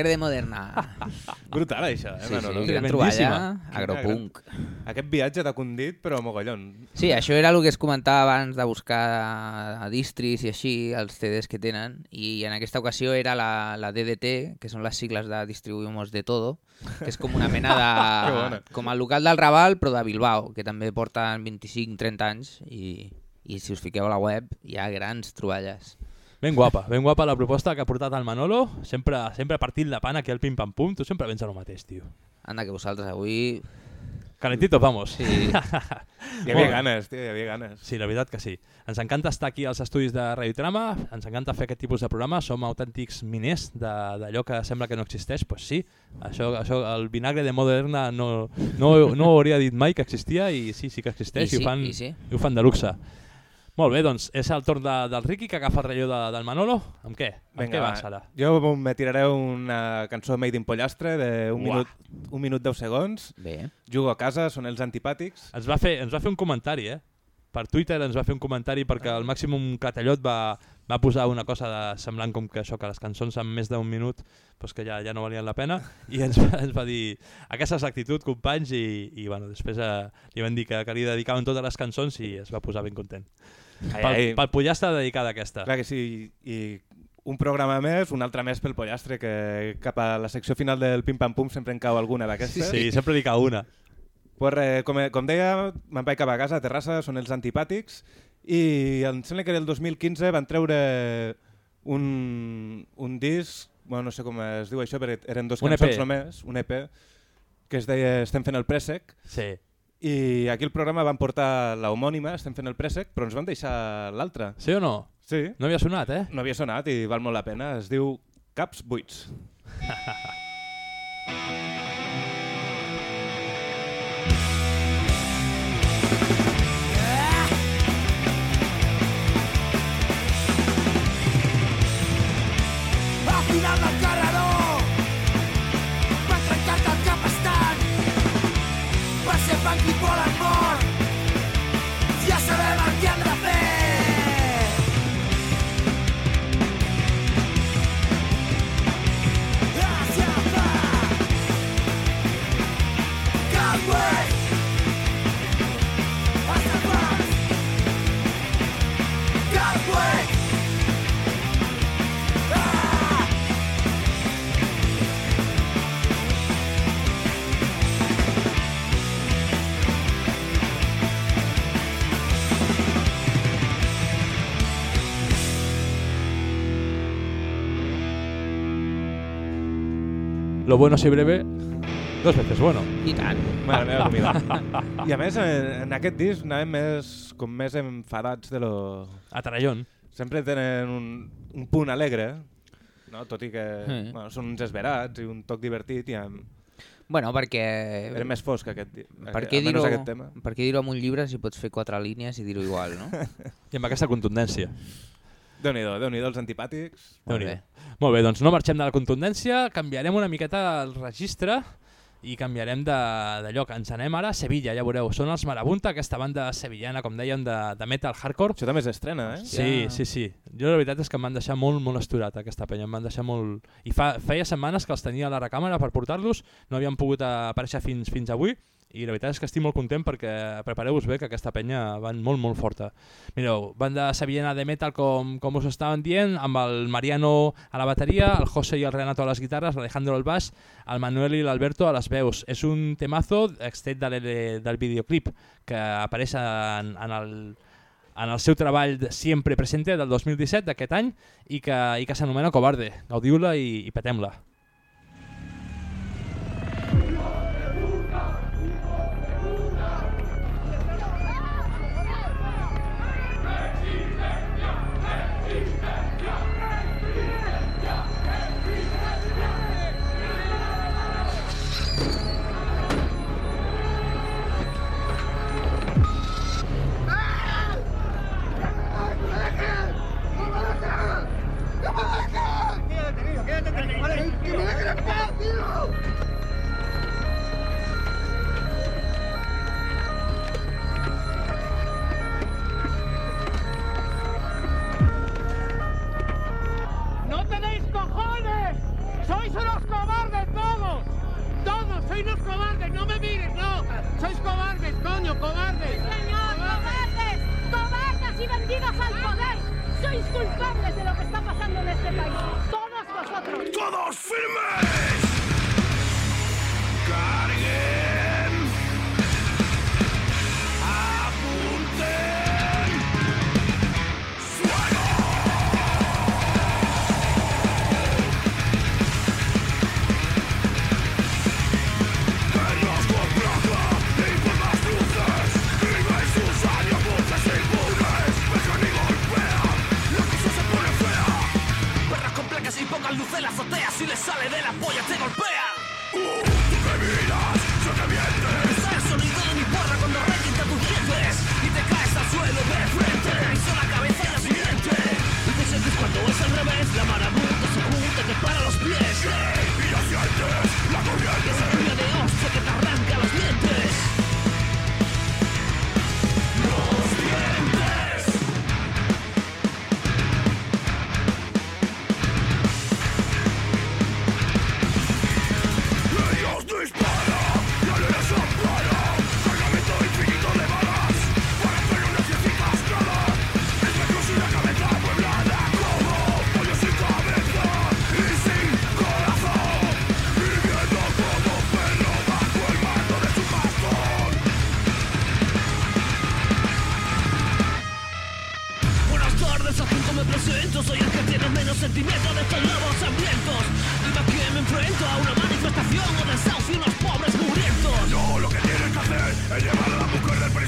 Vinagre de Moderna. Brutal, això, eh, Sí, Manolo? sí, gran Tremendíssima. troballa, Quina agropunk. gran- Aquest viatge t'ha condit, però mogollon. Sí, això era el que es comentava abans de buscar a distris i així, els CDs que tenen, i en aquesta ocasió era la, la DDT, que són les sigles de Distribuimos de Todo, que és com una mena Que de... bona. com el local del Raval, però de Bilbao, que també porten 25-30 anys, i, i si us fiqueu a la web hi ha grans troballes. Ben guapa, ben guapa la proposta que ha portat el Manolo, sempre, sempre partint la pana aquí al pim-pam-pum, tu sempre vens a lo mateix, tio. Anda, que vosaltres avui... Calentitos, vamos. Sí. Hi havia ganes, tio, hi havia ganes. Sí, la veritat que sí. Ens encanta estar aquí als estudis de Radiotrama, ens encanta fer aquest tipus de programa, som autèntics miners de- d'allò que sembla que no existeix, doncs pues sí, això, això, el vinagre de Moderna no, no, no ho hauria dit mai que existia i sí, sí que existeix I i, sí, ho, fan, i sí. i ho fan de luxe. Molt bé, doncs és el torn de, del Ricky que agafa el relleu de, del Manolo. Amb què? Amb Vinga, què va. vas ara? Jo me tiraré una cançó Made in Pollastre de un Uah. minut, un minut 10 segons. Bé. Jugo a casa, són els antipàtics. Ens va, fer, ens va fer un comentari, eh? Per Twitter ens va fer un comentari perquè el Màximum Catallot va, va posar una cosa de, semblant com que això, que les cançons amb més d'un minut doncs que ja, ja no valien la pena i ens va, ens va dir aquesta és l'actitud, companys, i, i bueno, després eh, li van dir que, que li dedicaven totes les cançons i es va posar ben content. Ai, pel, ai. pel pollastre dedicada aquesta. Clar que sí, i un programa més, un altre més pel pollastre, que cap a la secció final del Pim Pam Pum sempre en cau alguna d'aquestes. Sí, sempre li cau una. Pues res, com, com deia, me'n vaig cap a casa, a Terrassa, són els antipàtics, i em sembla que el 2015 van treure un, un disc, bueno, no sé com es diu això, però eren dos Un cançons EP. només, un EP, que es deia Estem fent el préssec, Sí. I aquí el programa van portar la homònima, Estem fent el préssec, però ens van deixar l'altra. Sí o no? Sí. No havia sonat, eh? No havia sonat i val molt la pena. Es diu Caps buits. Lo bueno si breve, dos veces bueno. I tant. Mare meva, comida. I a més, en, en aquest disc anàvem més, com més enfadats de lo... A Tarallón. Sempre tenen un, un punt alegre, no? tot i que Sí. bueno, són uns esverats i un toc divertit i amb... Bueno, perquè... Era més fosc aquest, Per aquest- què dir-ho aquest tema. per què dir-ho amb un llibre si pots fer quatre línies i dir-ho igual, no? I amb aquesta contundència. Déu-n'hi-do, déu nhi déu els antipàtics. Molt bé. Molt bé, doncs no marxem de la contundència, canviarem una miqueta el registre i canviarem de- d'allò que ens anem ara a Sevilla, ja veureu. Són els Marabunta, aquesta banda sevillana, com dèiem, de, de metal hardcore. Això també s'estrena, eh? Sí, sí, sí. Jo la veritat és que em van deixar molt, molt esturat aquesta penya, em van deixar molt... I fa, feia setmanes que els tenia a la recàmera per portar-los, no havien pogut aparèixer fins, fins avui, i la veritat és que estic molt content perquè prepareu-vos bé que aquesta penya van molt molt forta. Mireu, banda sevillana de metal com, com us estaven dient, amb el Mariano a la bateria, el José i el Renato a les guitarres, l'Alejandro al baix, el Manuel i l'Alberto a les veus. És un temazo extret de, del videoclip que apareix en, en el en el seu treball de Siempre Presente del 2017 d'aquest any i que, i que s'anomena Cobarde. Gaudiu-la i, i petem-la.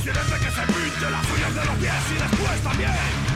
Presidente que se pinte las uñas de los pies y después también.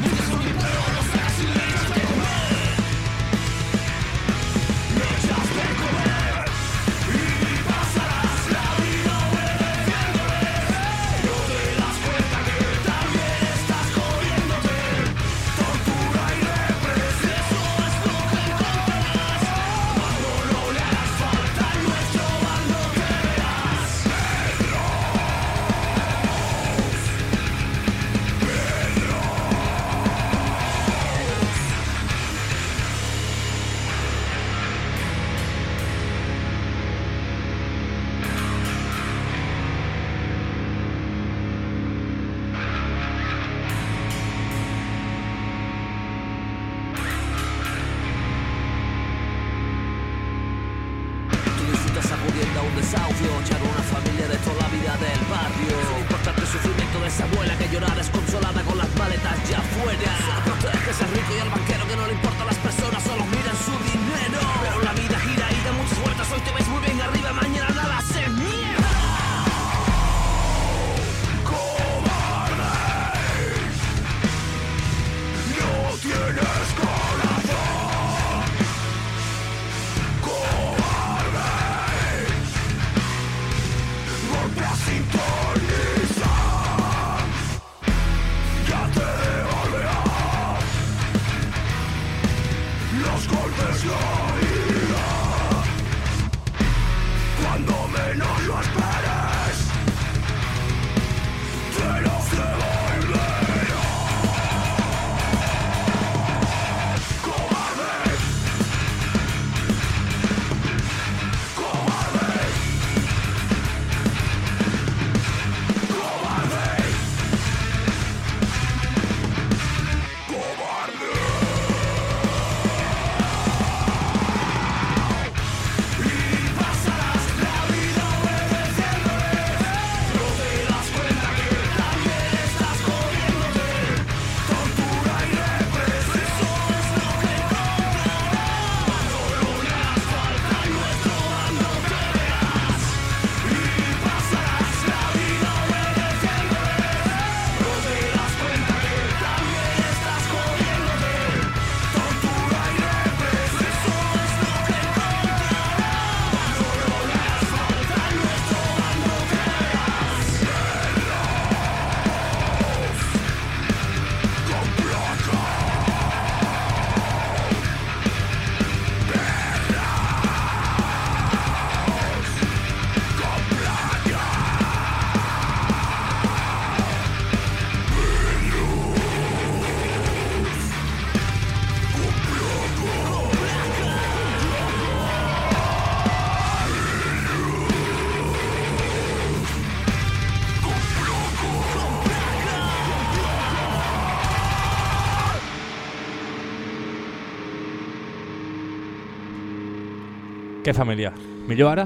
Què família? Millor ara?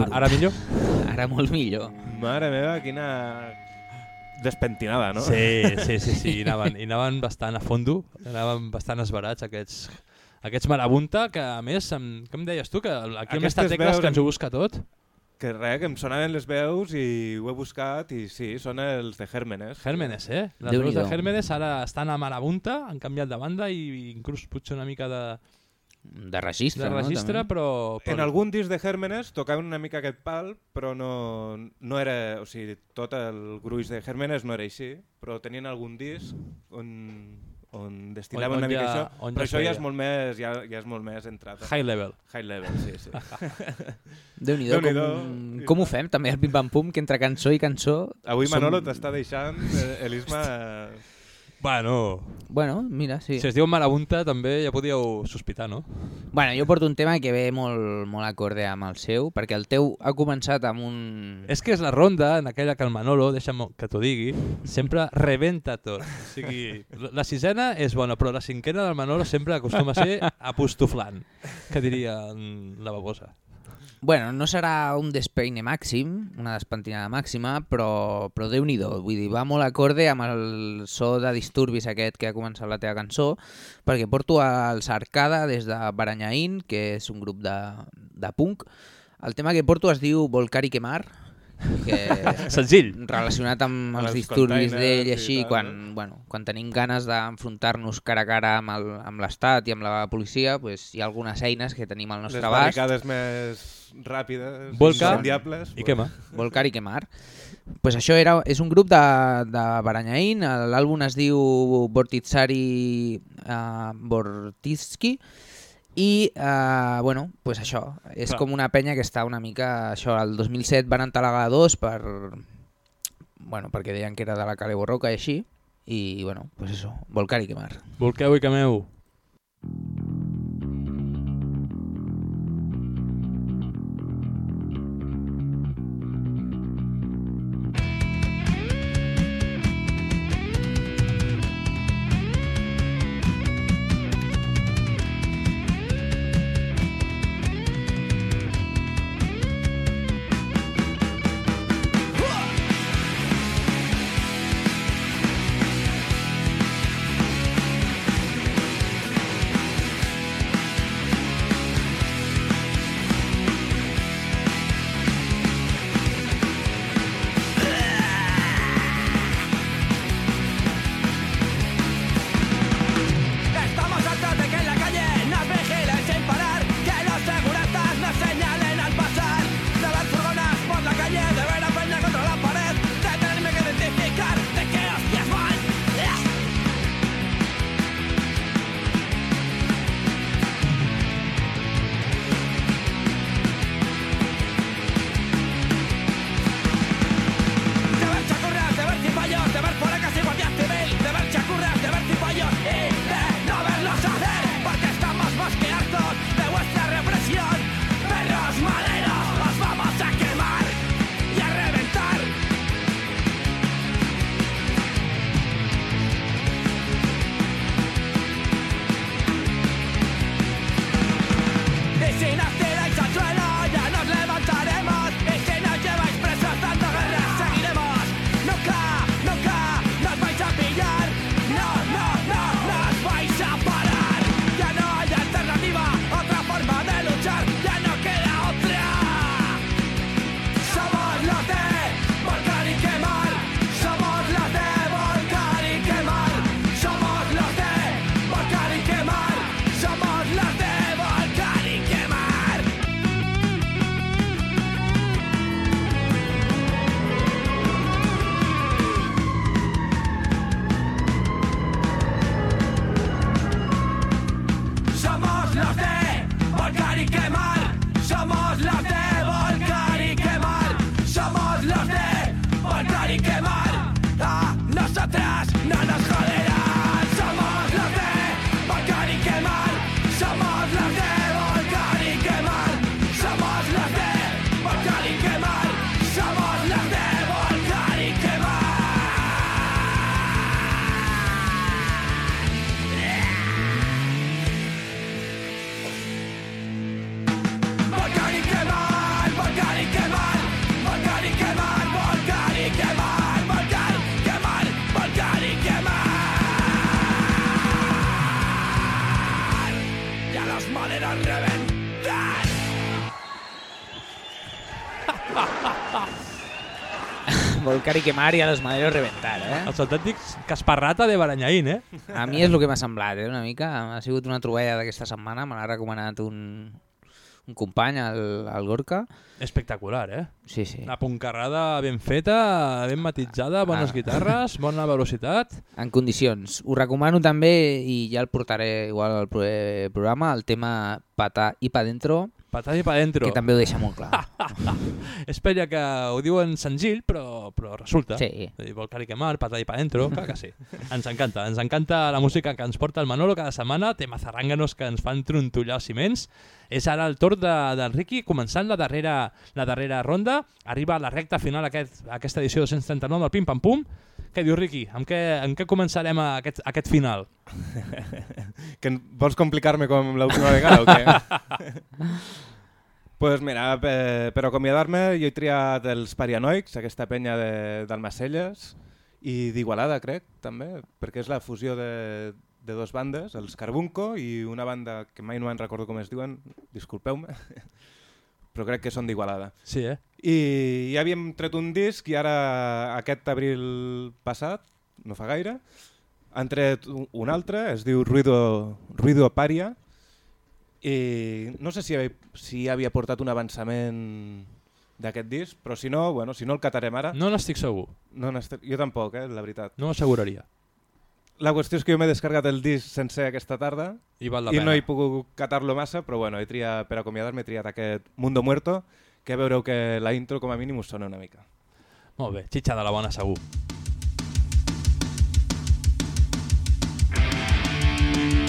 A- Ara millor? Ara molt millor. Mare meva, quina despentinada, no? Sí, sí, sí, sí. I anaven, i anaven bastant a fondo, anaven bastant esbarats aquests, aquests marabunta, que a més, em, què em deies tu? Que aquí hem estat tecles veus que ens ho busca tot. Que res, que em sonaven les veus i ho he buscat i sí, són els de Gérmenes. Gérmenes, eh? Les veus de Gérmenes ara estan a marabunta, han canviat de banda i inclús potser una mica de... De registre, de no, registre també? però, però... En algun disc de Gérmenes tocaven una mica aquest pal, però no, no era... O sigui, tot el gruix de Gérmenes no era així, però tenien algun disc on, on destilaven On- on una mica ja- això, on però ja es això ja és molt més, ja, ja és molt més entrat. High level. High level, sí, sí. Déu-n'hi-do, com, Déu-n'hi-do. com ho fem també el pim-pam-pum, que entre cançó i cançó... Avui som- Manolo t'està deixant, eh, Elisma... Bueno... Bueno, mira, sí. Si es diu marabunta també ja podíeu sospitar, no? Bueno, jo porto un tema que ve molt, molt acorde amb el seu, perquè el teu ha començat amb un... És que és la ronda en aquella que el Manolo, deixa'm que t'ho digui, sempre rebenta tot. O sigui, la sisena és bona, però la cinquena del Manolo sempre acostuma a ser apostoflant, que diria la babosa. Bueno, no serà un despeine màxim, una despentinada màxima, però, però déu-n'hi-do. Vull dir, va molt acorde amb el so de disturbis aquest que ha començat la teva cançó, perquè porto el Sarcada des de Baranyaín, que és un grup de, de punk. El tema que porto es diu Volcar i Quemar, que Senzill. relacionat amb els Els disturbis d'ell i i així, tal, quan, bueno, quan tenim ganes d'enfrontar-nos cara a cara amb el- amb l'Estat i amb la policia, pues, hi ha algunes eines que tenim al nostre Les abast. barricades més ràpides, Volca incendiables. i quema. Volcar i quemar. Pues això era, és un grup de, de Baranyaín, l'àlbum es diu Bortitsari uh, Bortitski i, uh, bueno, pues això, és Clar. com una penya que està una mica, això, el 2007 van entalagar dos per, bueno, perquè deien que era de la Cale Borroca i així, i, bueno, pues això, Volcar i quemar. Volqueu i quemeu. Estamos Volcar i quemar i a los maderos reventar, eh? Els autèntics Casparrata de Baranyaín, eh? A mi és el que m'ha semblat, eh, una mica. Ha sigut una troballa d'aquesta setmana, me l'ha recomanat un, un company, el, el Gorka. Espectacular, eh? Sí, sí. Una puncarrada ben feta, ben matitzada, bones Ah. guitarres, bona velocitat. En condicions. Ho recomano també, i ja el portaré igual al programa, el tema Patà i pa dentro, Patà i pa dentro. que també ho deixa molt clar. És pella que ho diuen senzill, però, però resulta. Sí. Volcar i quemar, i pa dentro, clar que sí. Ens encanta, ens encanta la música que ens porta el Manolo cada setmana, té mazarrànganos que ens fan trontollar els ciments. És ara el torn de, del Ricky, començant la darrera, la darrera ronda. Arriba a la recta final aquest, aquesta edició 239 del Pim Pam Pum. Què diu Ricky? Amb què, amb què començarem aquest, aquest final? que vols complicar-me com l'última vegada o què? pues mira, per, per acomiadar-me jo he triat els Parianoics, aquesta penya de, d'Almacelles, i d'Igualada, crec, també, perquè és la fusió de, de dos bandes, els Carbunco i una banda que mai no me'n recordo com es diuen, disculpeu-me, però crec que són d'Igualada. Sí, eh? I ja havíem tret un disc i ara aquest abril passat, no fa gaire, han tret un altre, es diu Ruido, Ruido Paria, i no sé si, si havia portat un avançament d'aquest disc, però si no, bueno, si no el catarem ara. No n'estic segur. No jo tampoc, eh, la veritat. No ho asseguraria. La qüestió és que jo m'he descarregat el disc sencer aquesta tarda I val la i pena. no he pogut catar-lo massa, però bueno, he triat, per acomiadar-me he triat aquest Mundo Muerto, que veureu que la intro com a mínim us sona una mica. Molt bé, xitxa de la bona segur. Mundo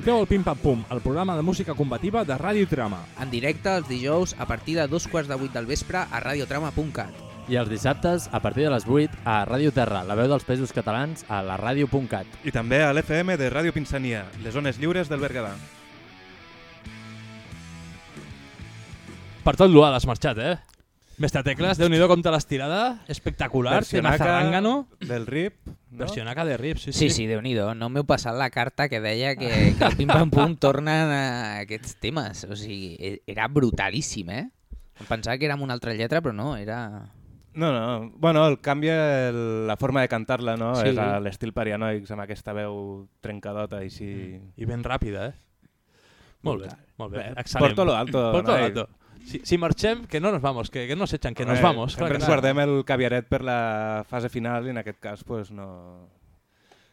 Escolteu el Pim Pam Pum, el programa de música combativa de Ràdio Trama. En directe els dijous a partir de dos quarts de vuit del vespre a radiotrama.cat. I els dissabtes, a partir de les 8, a Ràdio Terra, la veu dels països catalans, a la ràdio.cat. I també a l'FM de Ràdio Pinsania, les zones lliures del Berguedà. Per tot l'UA l'has marxat, eh? Mestre Tecles, déu nhi com te l'has tirada. Espectacular, tema Versionaca zarrangano. del RIP. No? Versionaca de RIP, sí, Sí, sí. sí, déu nhi No m'heu passat la carta que deia que, que el Pim Pam Pum tornen a aquests temes. O sigui, e- era brutalíssim, eh? Em pensava que era amb una altra lletra, però no, era... No, no. Bueno, el canvia el, la forma de cantar-la, no? Sí. És l'estil Parianoics, amb aquesta veu trencadota i així... I ben ràpida, eh? Molt bé, molt bé. Bé, Excel·lent. porto lo alto, Porto lo alto. Si, si marxem, que no nos vamos, que, que no s'echan, que nos Eh, vamos. Sempre ens guardem el caviaret per la fase final i en aquest cas pues, no,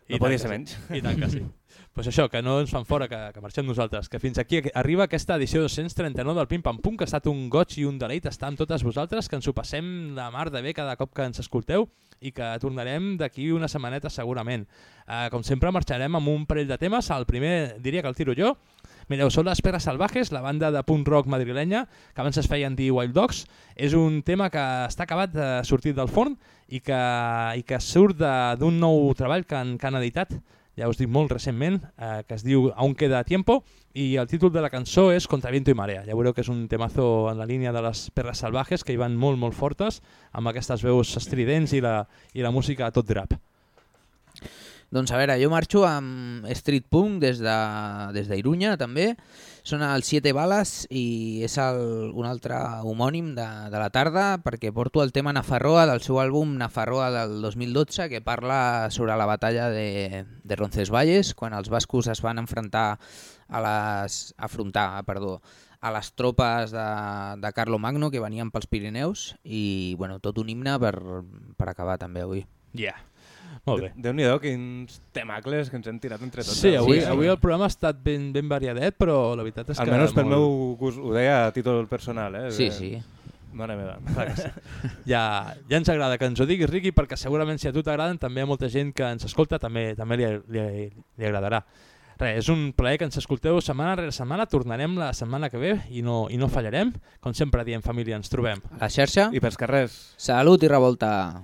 no podia ser menys. I tant que sí. pues això, que no ens fan fora, que, que marxem nosaltres. Que fins aquí arriba aquesta edició 239 del Pim Pam Pum, que ha estat un goig i un deleit estar amb totes vosaltres, que ens ho passem la mar de bé cada cop que ens escolteu i que tornarem d'aquí una setmaneta segurament. Uh, com sempre marxarem amb un parell de temes. El primer diria que el tiro jo. Mireu, són les Perres Salvajes, la banda de punk rock madrilenya, que abans es feien dir Wild Dogs. És un tema que està acabat de sortir del forn i que, i que surt d'un nou treball que han, que han editat ja us dic molt recentment, eh, que es diu Aún queda tiempo, i el títol de la cançó és Contra viento i marea. Ja veureu que és un temazo en la línia de les perles salvajes, que hi van molt, molt fortes, amb aquestes veus estridents i la, i la música a tot drap. Doncs a veure, jo marxo amb Street Punk des de des d'Irunya també. Són els Siete Bales i és el, un altre homònim de, de la tarda perquè porto el tema Nafarroa del seu àlbum Nafarroa del 2012 que parla sobre la batalla de, de Roncesvalles quan els bascos es van enfrontar a les, afrontar perdó, a les tropes de, de Carlo Magno que venien pels Pirineus i bueno, tot un himne per, per acabar també avui. Yeah. Molt bé. Déu-n'hi-do, quins temacles que ens hem tirat entre tots. Sí, avui, Sí, sí. avui el programa ha estat ben, ben variadet, però la veritat és que... Almenys pel molt- meu gust, ho deia a títol personal, eh? Sí, Eh, sí. Mare meva. Ja, ja ens agrada que ens ho diguis, Riqui, perquè segurament si a tu t'agraden també hi ha molta gent que ens escolta també també li, li, li agradarà. Res, és un plaer que ens escolteu setmana rere setmana, tornarem la setmana que ve i no, i no fallarem. Com sempre diem, família, ens trobem. A la xarxa. I pels carrers. Salut i revolta.